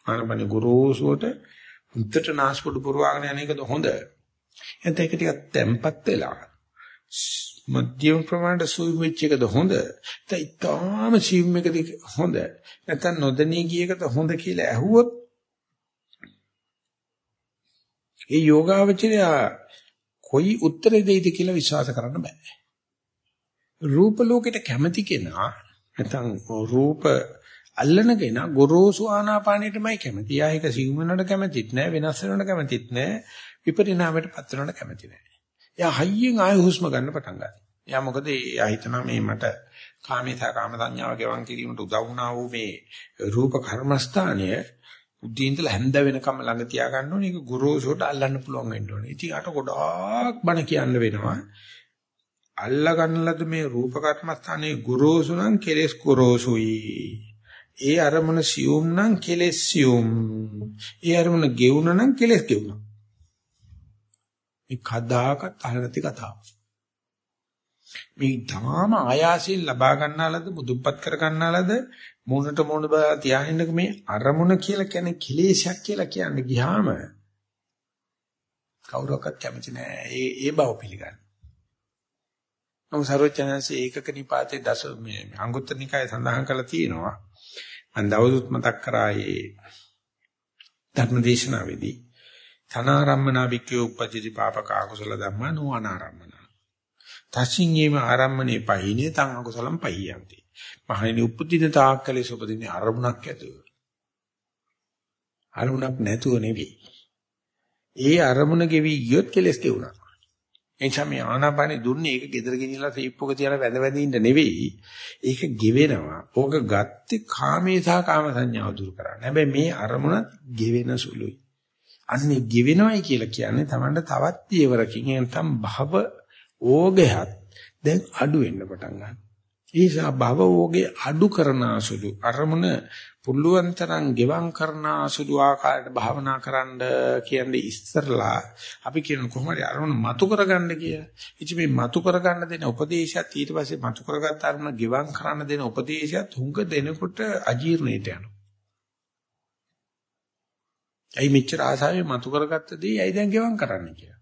ආනපන ගුරුසුවට උත්තර නාස්පුඩු පුරවාගෙන යන එකද හොඳ? එතන ඒක ටිකක් තැම්පත් වෙලා මධ්‍යම ප්‍රමාණයට සුවි වෙච්ච එකද හොඳ නැත්නම් ඊටාම සීම් එකද හොඳ නැත්නම් නොදැනී ගිය එකද හොඳ කියලා ඇහුවොත් ඒ යෝගාවචරය කොයි උත්තරේ දෙයිද කියලා විශ්වාස කරන්න බෑ. රූප ලෝකෙට කැමති කෙනා නැත්නම් රූප අල්ලන කෙනා ගොරෝසු ආනාපානෙටමයි කැමති. යා ඒක සිවුමනට කැමතිත් නෑ වෙනස් වෙනවට කැමතිත් නෑ විපරිණාමයට පත් වෙනවට කැමති නෑ. යා හයියෙන් ආය හුස්ම ගන්න පටන් ගන්නවා. යා මොකද යා හිතනවා මේ මට කාමීතා කාම සංඥාව ගෙවන් කිරීමට උදව් වුණා වූ මේ රූප කර්මස්ථානය උදේ ඉඳලා හැන්ද වෙනකම් ළඟ තියා ගන්න ඕනේ. ඒක ගුරුසෝට අල්ලන්න පුළුවන් වෙන්න ඕනේ. ඉතින් අට ගොඩාක් බණ කියන්න වෙනවා. අල්ලා ගන්නලද මේ රූප කර්මස්ථානයේ ගුරුසු නම් කෙලස් ගුරුසුයි. ඒ අරමුණ සියුම් නම් කෙලස් සියුම්. ඒ අරමුණ ගෙවුන නම් කෙලස් ගෙවුන. මේ කදාකත් අහනති කතාව. මේ ධාම ආයාසයෙන් ලබා ගන්නාලද මුදුප්පත් කර ගන්නාලද මූණට මූණ බලා තියාහින්නක මේ අරමුණ කියලා කියන්නේ කිලේශයක් කියලා කියන්නේ ගියාම කවුරක්වත් කැමති නෑ ඒ ඒ බව පිළිගන්න. නමුත් සර්වඥාන්සේ ඒකක නිපාතේ දස මේ අංගුත්තර නිකායේ සඳහන් කරලා තියෙනවා. මම දවසුත් මතක් කරා ඒ ධර්මදේශනාවේදී තනාරම්මනා වික්කේ උපජ්ජති පාපක අකුසල ධම්මා නොඅනාරම්මන. තසින් ඊම ආරම්මනේ පහිනේ තං අකුසලම් පහියන්ති. මහණෙනි උපදින තාක්කලේ සුපදින්නේ අරමුණක් ඇතුව. අරමුණක් නැතුව නෙවෙයි. ඒ අරමුණ ගෙවි ගියොත් කෙලස් කෙවුණා. එනිසා මේ ආනාපානෙ දුන්නේ ඒක gedara ගෙනිලා සීප්පුක තියලා වැඳ වැඳ ඉන්න නෙවෙයි. ඒක ගෙවෙනවා. ඕක ගත්තේ කාමේ සහ කාම සංඥාව දුරු කරන්න. හැබැයි මේ අරමුණත් ගෙවෙන සුළුයි. අන්නේ ගෙවෙනවයි කියලා කියන්නේ Tamanට තවත් පියවරකින් එනතම් භව ඕගයත් දැන් අඩු වෙන්න පටන් ගන්නවා. ඒසා භව ඕගේ අඩු කරන සුළු අරමුණ පුළුවන් තරම් ගෙවම් කරන සුළු ආකාරයට භාවනා කරන්න කියන්නේ ඉස්සරලා අපි කියන කොහොමද අරමුණ මතු කරගන්න කියලා. ඉතින් මේ මතු කරගන්න දෙන උපදේශයත් ඊට පස්සේ මතු කරගත්ත අරමුණ ගෙවම් කරන්න දෙන උපදේශයත් හුඟ දෙනකොට අජීර්ණයට යනවා. ඇයි මෙච්චර ආසාවෙන් මතු කරගත්ත දේ ඇයි දැන් ගෙවම් කරන්න කියලා.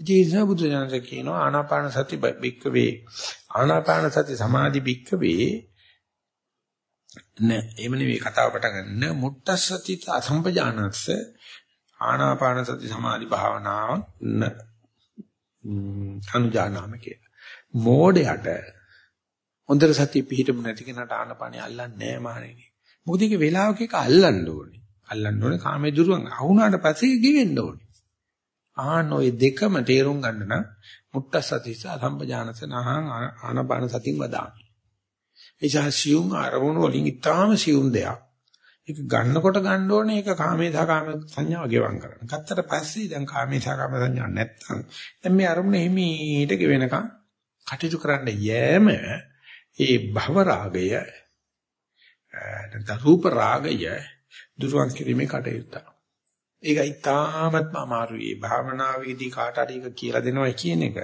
ඉතින් ඒ නිසා බුදු දහම කියනවා ආනාපාන සති බික්කවේ ආනාපාන සති සමාධි බික්කවේ න එහෙම නෙවෙයි කතාව පටන් ගන්න මුට්ටස්සති අසම්පජානස්ස ආනාපාන සති සමාධි භාවනාව න අනුජානාම කිය. මෝඩයට හොඳට සතිය පිහිටමු නැති කෙනාට ආනාපානිය අල්ලන්නේ නැහැ මහණෙනි. මොකද ඒක වෙලාවක එක අල්ලන්න ඕනේ. අල්ලන්න ඕනේ කාමේ දුරුවන් අහුණාට පස්සේ ගෙවෙන්න ඕනේ. ආන ඔය දෙකම තේරුම් ගන්න නම් මුට්ටස්සතිස අසම්පජානස නහං ආනාපාන සතින් වදාමි. එචා සියුම් අරමුණු වලින් ඊටාම සියුම් දෙයක්. ඒක ගන්නකොට ගන්න ඕනේ ඒක කාමේ සහ කාම සංඥාව ගෙවම් කරන්න. ගත්තට පස්සේ දැන් කාමේ සහ කාම සංඥා නැත්තම් දැන් මේ අරමුණ හිමීට ගෙවෙනකම් කටයුතු කරන්න යෑම ඒ භව රාගය නැත්නම් රූප රාගය දුරුවන් කිරීමේ කටයුත්ත. ඒකයි තාමත්ම අමාරුයි. භාවනාවේදී කාට හරි එක කියලා දෙනවා කියන එක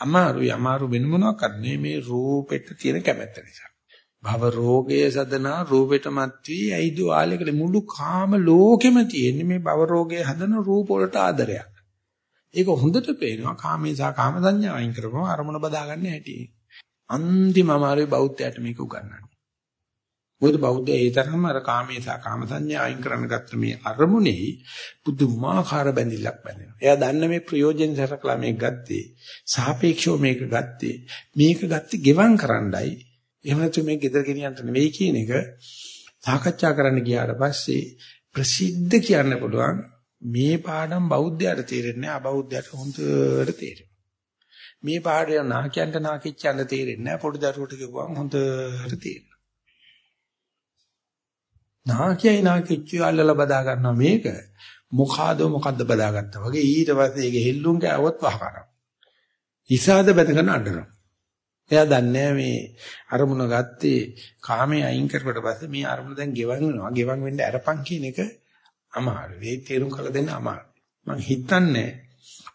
අමාරුයි. අමාරු වෙන මොනවා කරන්නේ මේ රූපෙට තියෙන කැමැත්ත නිසා. භව රෝගයේ සදනා රූපෙට මත් වී ඇයිදු ආලයකට මුළු කාම ලෝකෙම තියෙන්නේ මේ භව රෝගයේ හදන රූප වලට ආදරයක්. ඒක හොඳට පේනවා කාමේ සහ කාම සංඥා අයින් කරපුවම අරමුණ බදාගන්න හැටි. අන්තිම අමාරුයි බෞද්ධයට මේක උගන්වන්නේ. මොකද බෞද්ධය ඒ තරම්ම අර කාමේ සහ කාම සංඥා අයින් කරන්න ගත්ත මේ අරමුණේ පුදුමාකාර බැඳිල්ලක් බැඳෙනවා. එයා දන්න මේ ප්‍රයෝජන සරකලා මේක ගත්තේ. සාපේක්ෂව මේක ගත්තේ. මේක ගත්තේ ගෙවම් කරන්නයි එහෙම නැත්නම් මේ ගෙදර ගෙනියන්න නෙවෙයි කියන එක සාකච්ඡා කරන්න ගියාට පස්සේ ප්‍රසිද්ධ කියන්න පුළුවන් මේ පාඩම් බෞද්ධයට තේරෙන්නේ අබෞද්ධයට හොඳට තේරෙනවා. මේ පාඩය නාකියන්ට නාකිච්චන්ට තේරෙන්නේ නැහැ පොඩි දරුවට කිව්වම හොඳට තේරෙනවා. නාකියයි නාකිච්චි අල්ලලා බදා ගන්නවා මේක මොකාද මොකද්ද බදාගත්තා වගේ ඊට පස්සේ ඒක හෙල්ලුම් කෑවොත් වහකරනවා. ඉසාද බැඳගෙන අඬනවා. එයා දන්නේ මේ අරමුණ ගත්තේ කාමයේ අයින් කරුවට පස්සේ මේ අරමුණ දැන් ගෙවන් වෙනවා. ගෙවන් වෙන්න අරපන් කියන එක අමාරුයි. ඒ තේරුම් කළ දෙන්න අමාරුයි. මං හිතන්නේ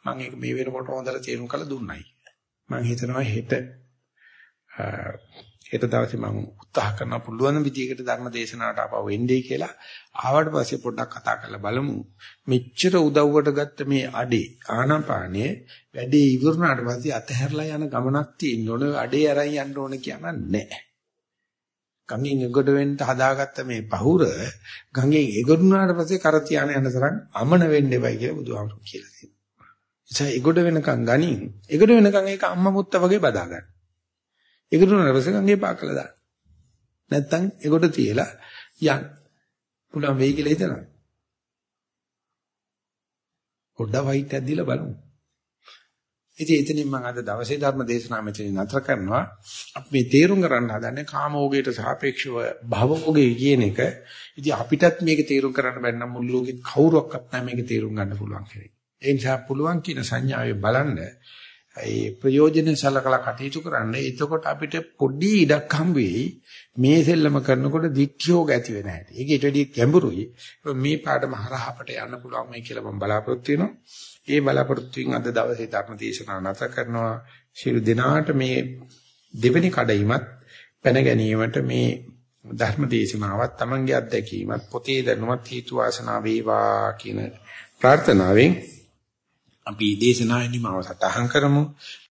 මං ඒක මේ වෙනකොට හොඳට තේරුම් කළ දුන්නයි. මං හිතනවා හෙට හෙට දවසේ මම උත්සාහ කරන පුළුවන් විදිහකට ධර්ම දේශනාවට ආපහු එන්නේ කියලා. ආවට පස්සේ පොඩ්ඩක් කතා කරලා බලමු. මෙච්චර උදව්වට ගත්ත මේ අඩේ ආනාපානයේ වැඩේ ඉවරනාට පස්සේ අතහැරලා යන ගමනක් තියෙන්න ඕන. අඩේ අරන් යන්න ඕන කියන්න නැහැ. ගංගෙන් එගොඩ වෙන්න හදාගත්ත මේ පහුර ගංගෙන් එගොඩුනාට පස්සේ කර තියාන යන තරම් අමන වෙන්න එපයි කියලා බුදුහාමුදුරුවෝ කියලා තියෙනවා. එචා එගොඩ වෙනකන් ගනින්. එගොඩ වෙනකන් ඒක අම්මා මුත්ත වගේ බදා ගන්න. ඒකට නරසකංගේ පාකලා දාන්න. නැත්තම් ඒකට තියලා යන්න. පුළුවන් වෙයි කියලා හිතනවා. පොඩ්ඩක් වයිට් එකක් දීලා බලමු. ඉතින් එතනින් මම අද දවසේ ධර්ම දේශනාව මෙතනින් නතර කරනවා. අපි මේ තේරුම් ගන්න හදන්නේ කාමෝගයට සාපේක්ෂව භවෝගේ කියන එක. ඉතින් අපිටත් මේක තේරුම් කරන්න බැරි නම් මුළු ලෝකෙ කවුරක්වත් නැහැ මේක තේරුම් ගන්න පුළුවන් කෙනෙක්. ඒ නිසා පුළුවන් කියන සංඥාවේ බලන්න ඒ ප්‍රයෝජන සලකලා කටයුතු කරන්න. එතකොට අපිට පොඩි ඉඩක් හම් වෙයි. මේ සෙල්ලම කරනකොට දික්ඛියෝග ඇති වෙන හැටි. ඒක ඊට වැඩි ගැඹුරුයි. මේ පාඩම හරහා අපට යන්න පුළුවන් මේ කියලා මම බලාපොරොත්තු වෙනවා. ඒ බලාපොරොත්තුෙන් අද දවසේ ධර්ම දේශනාව නැත කරනවා. ශිරු දිනාට මේ දෙවෙනි කඩයිමත් පැන ගැනීමට මේ ධර්ම දේශනාවත් Tamange අත්දැකීමත් පොතේ දැනුමත් හේතු වාසනා වේවා කියන ප්‍රාර්ථනාවෙන් අපි දේශනාවේ නිමාව සටහන් කරමු.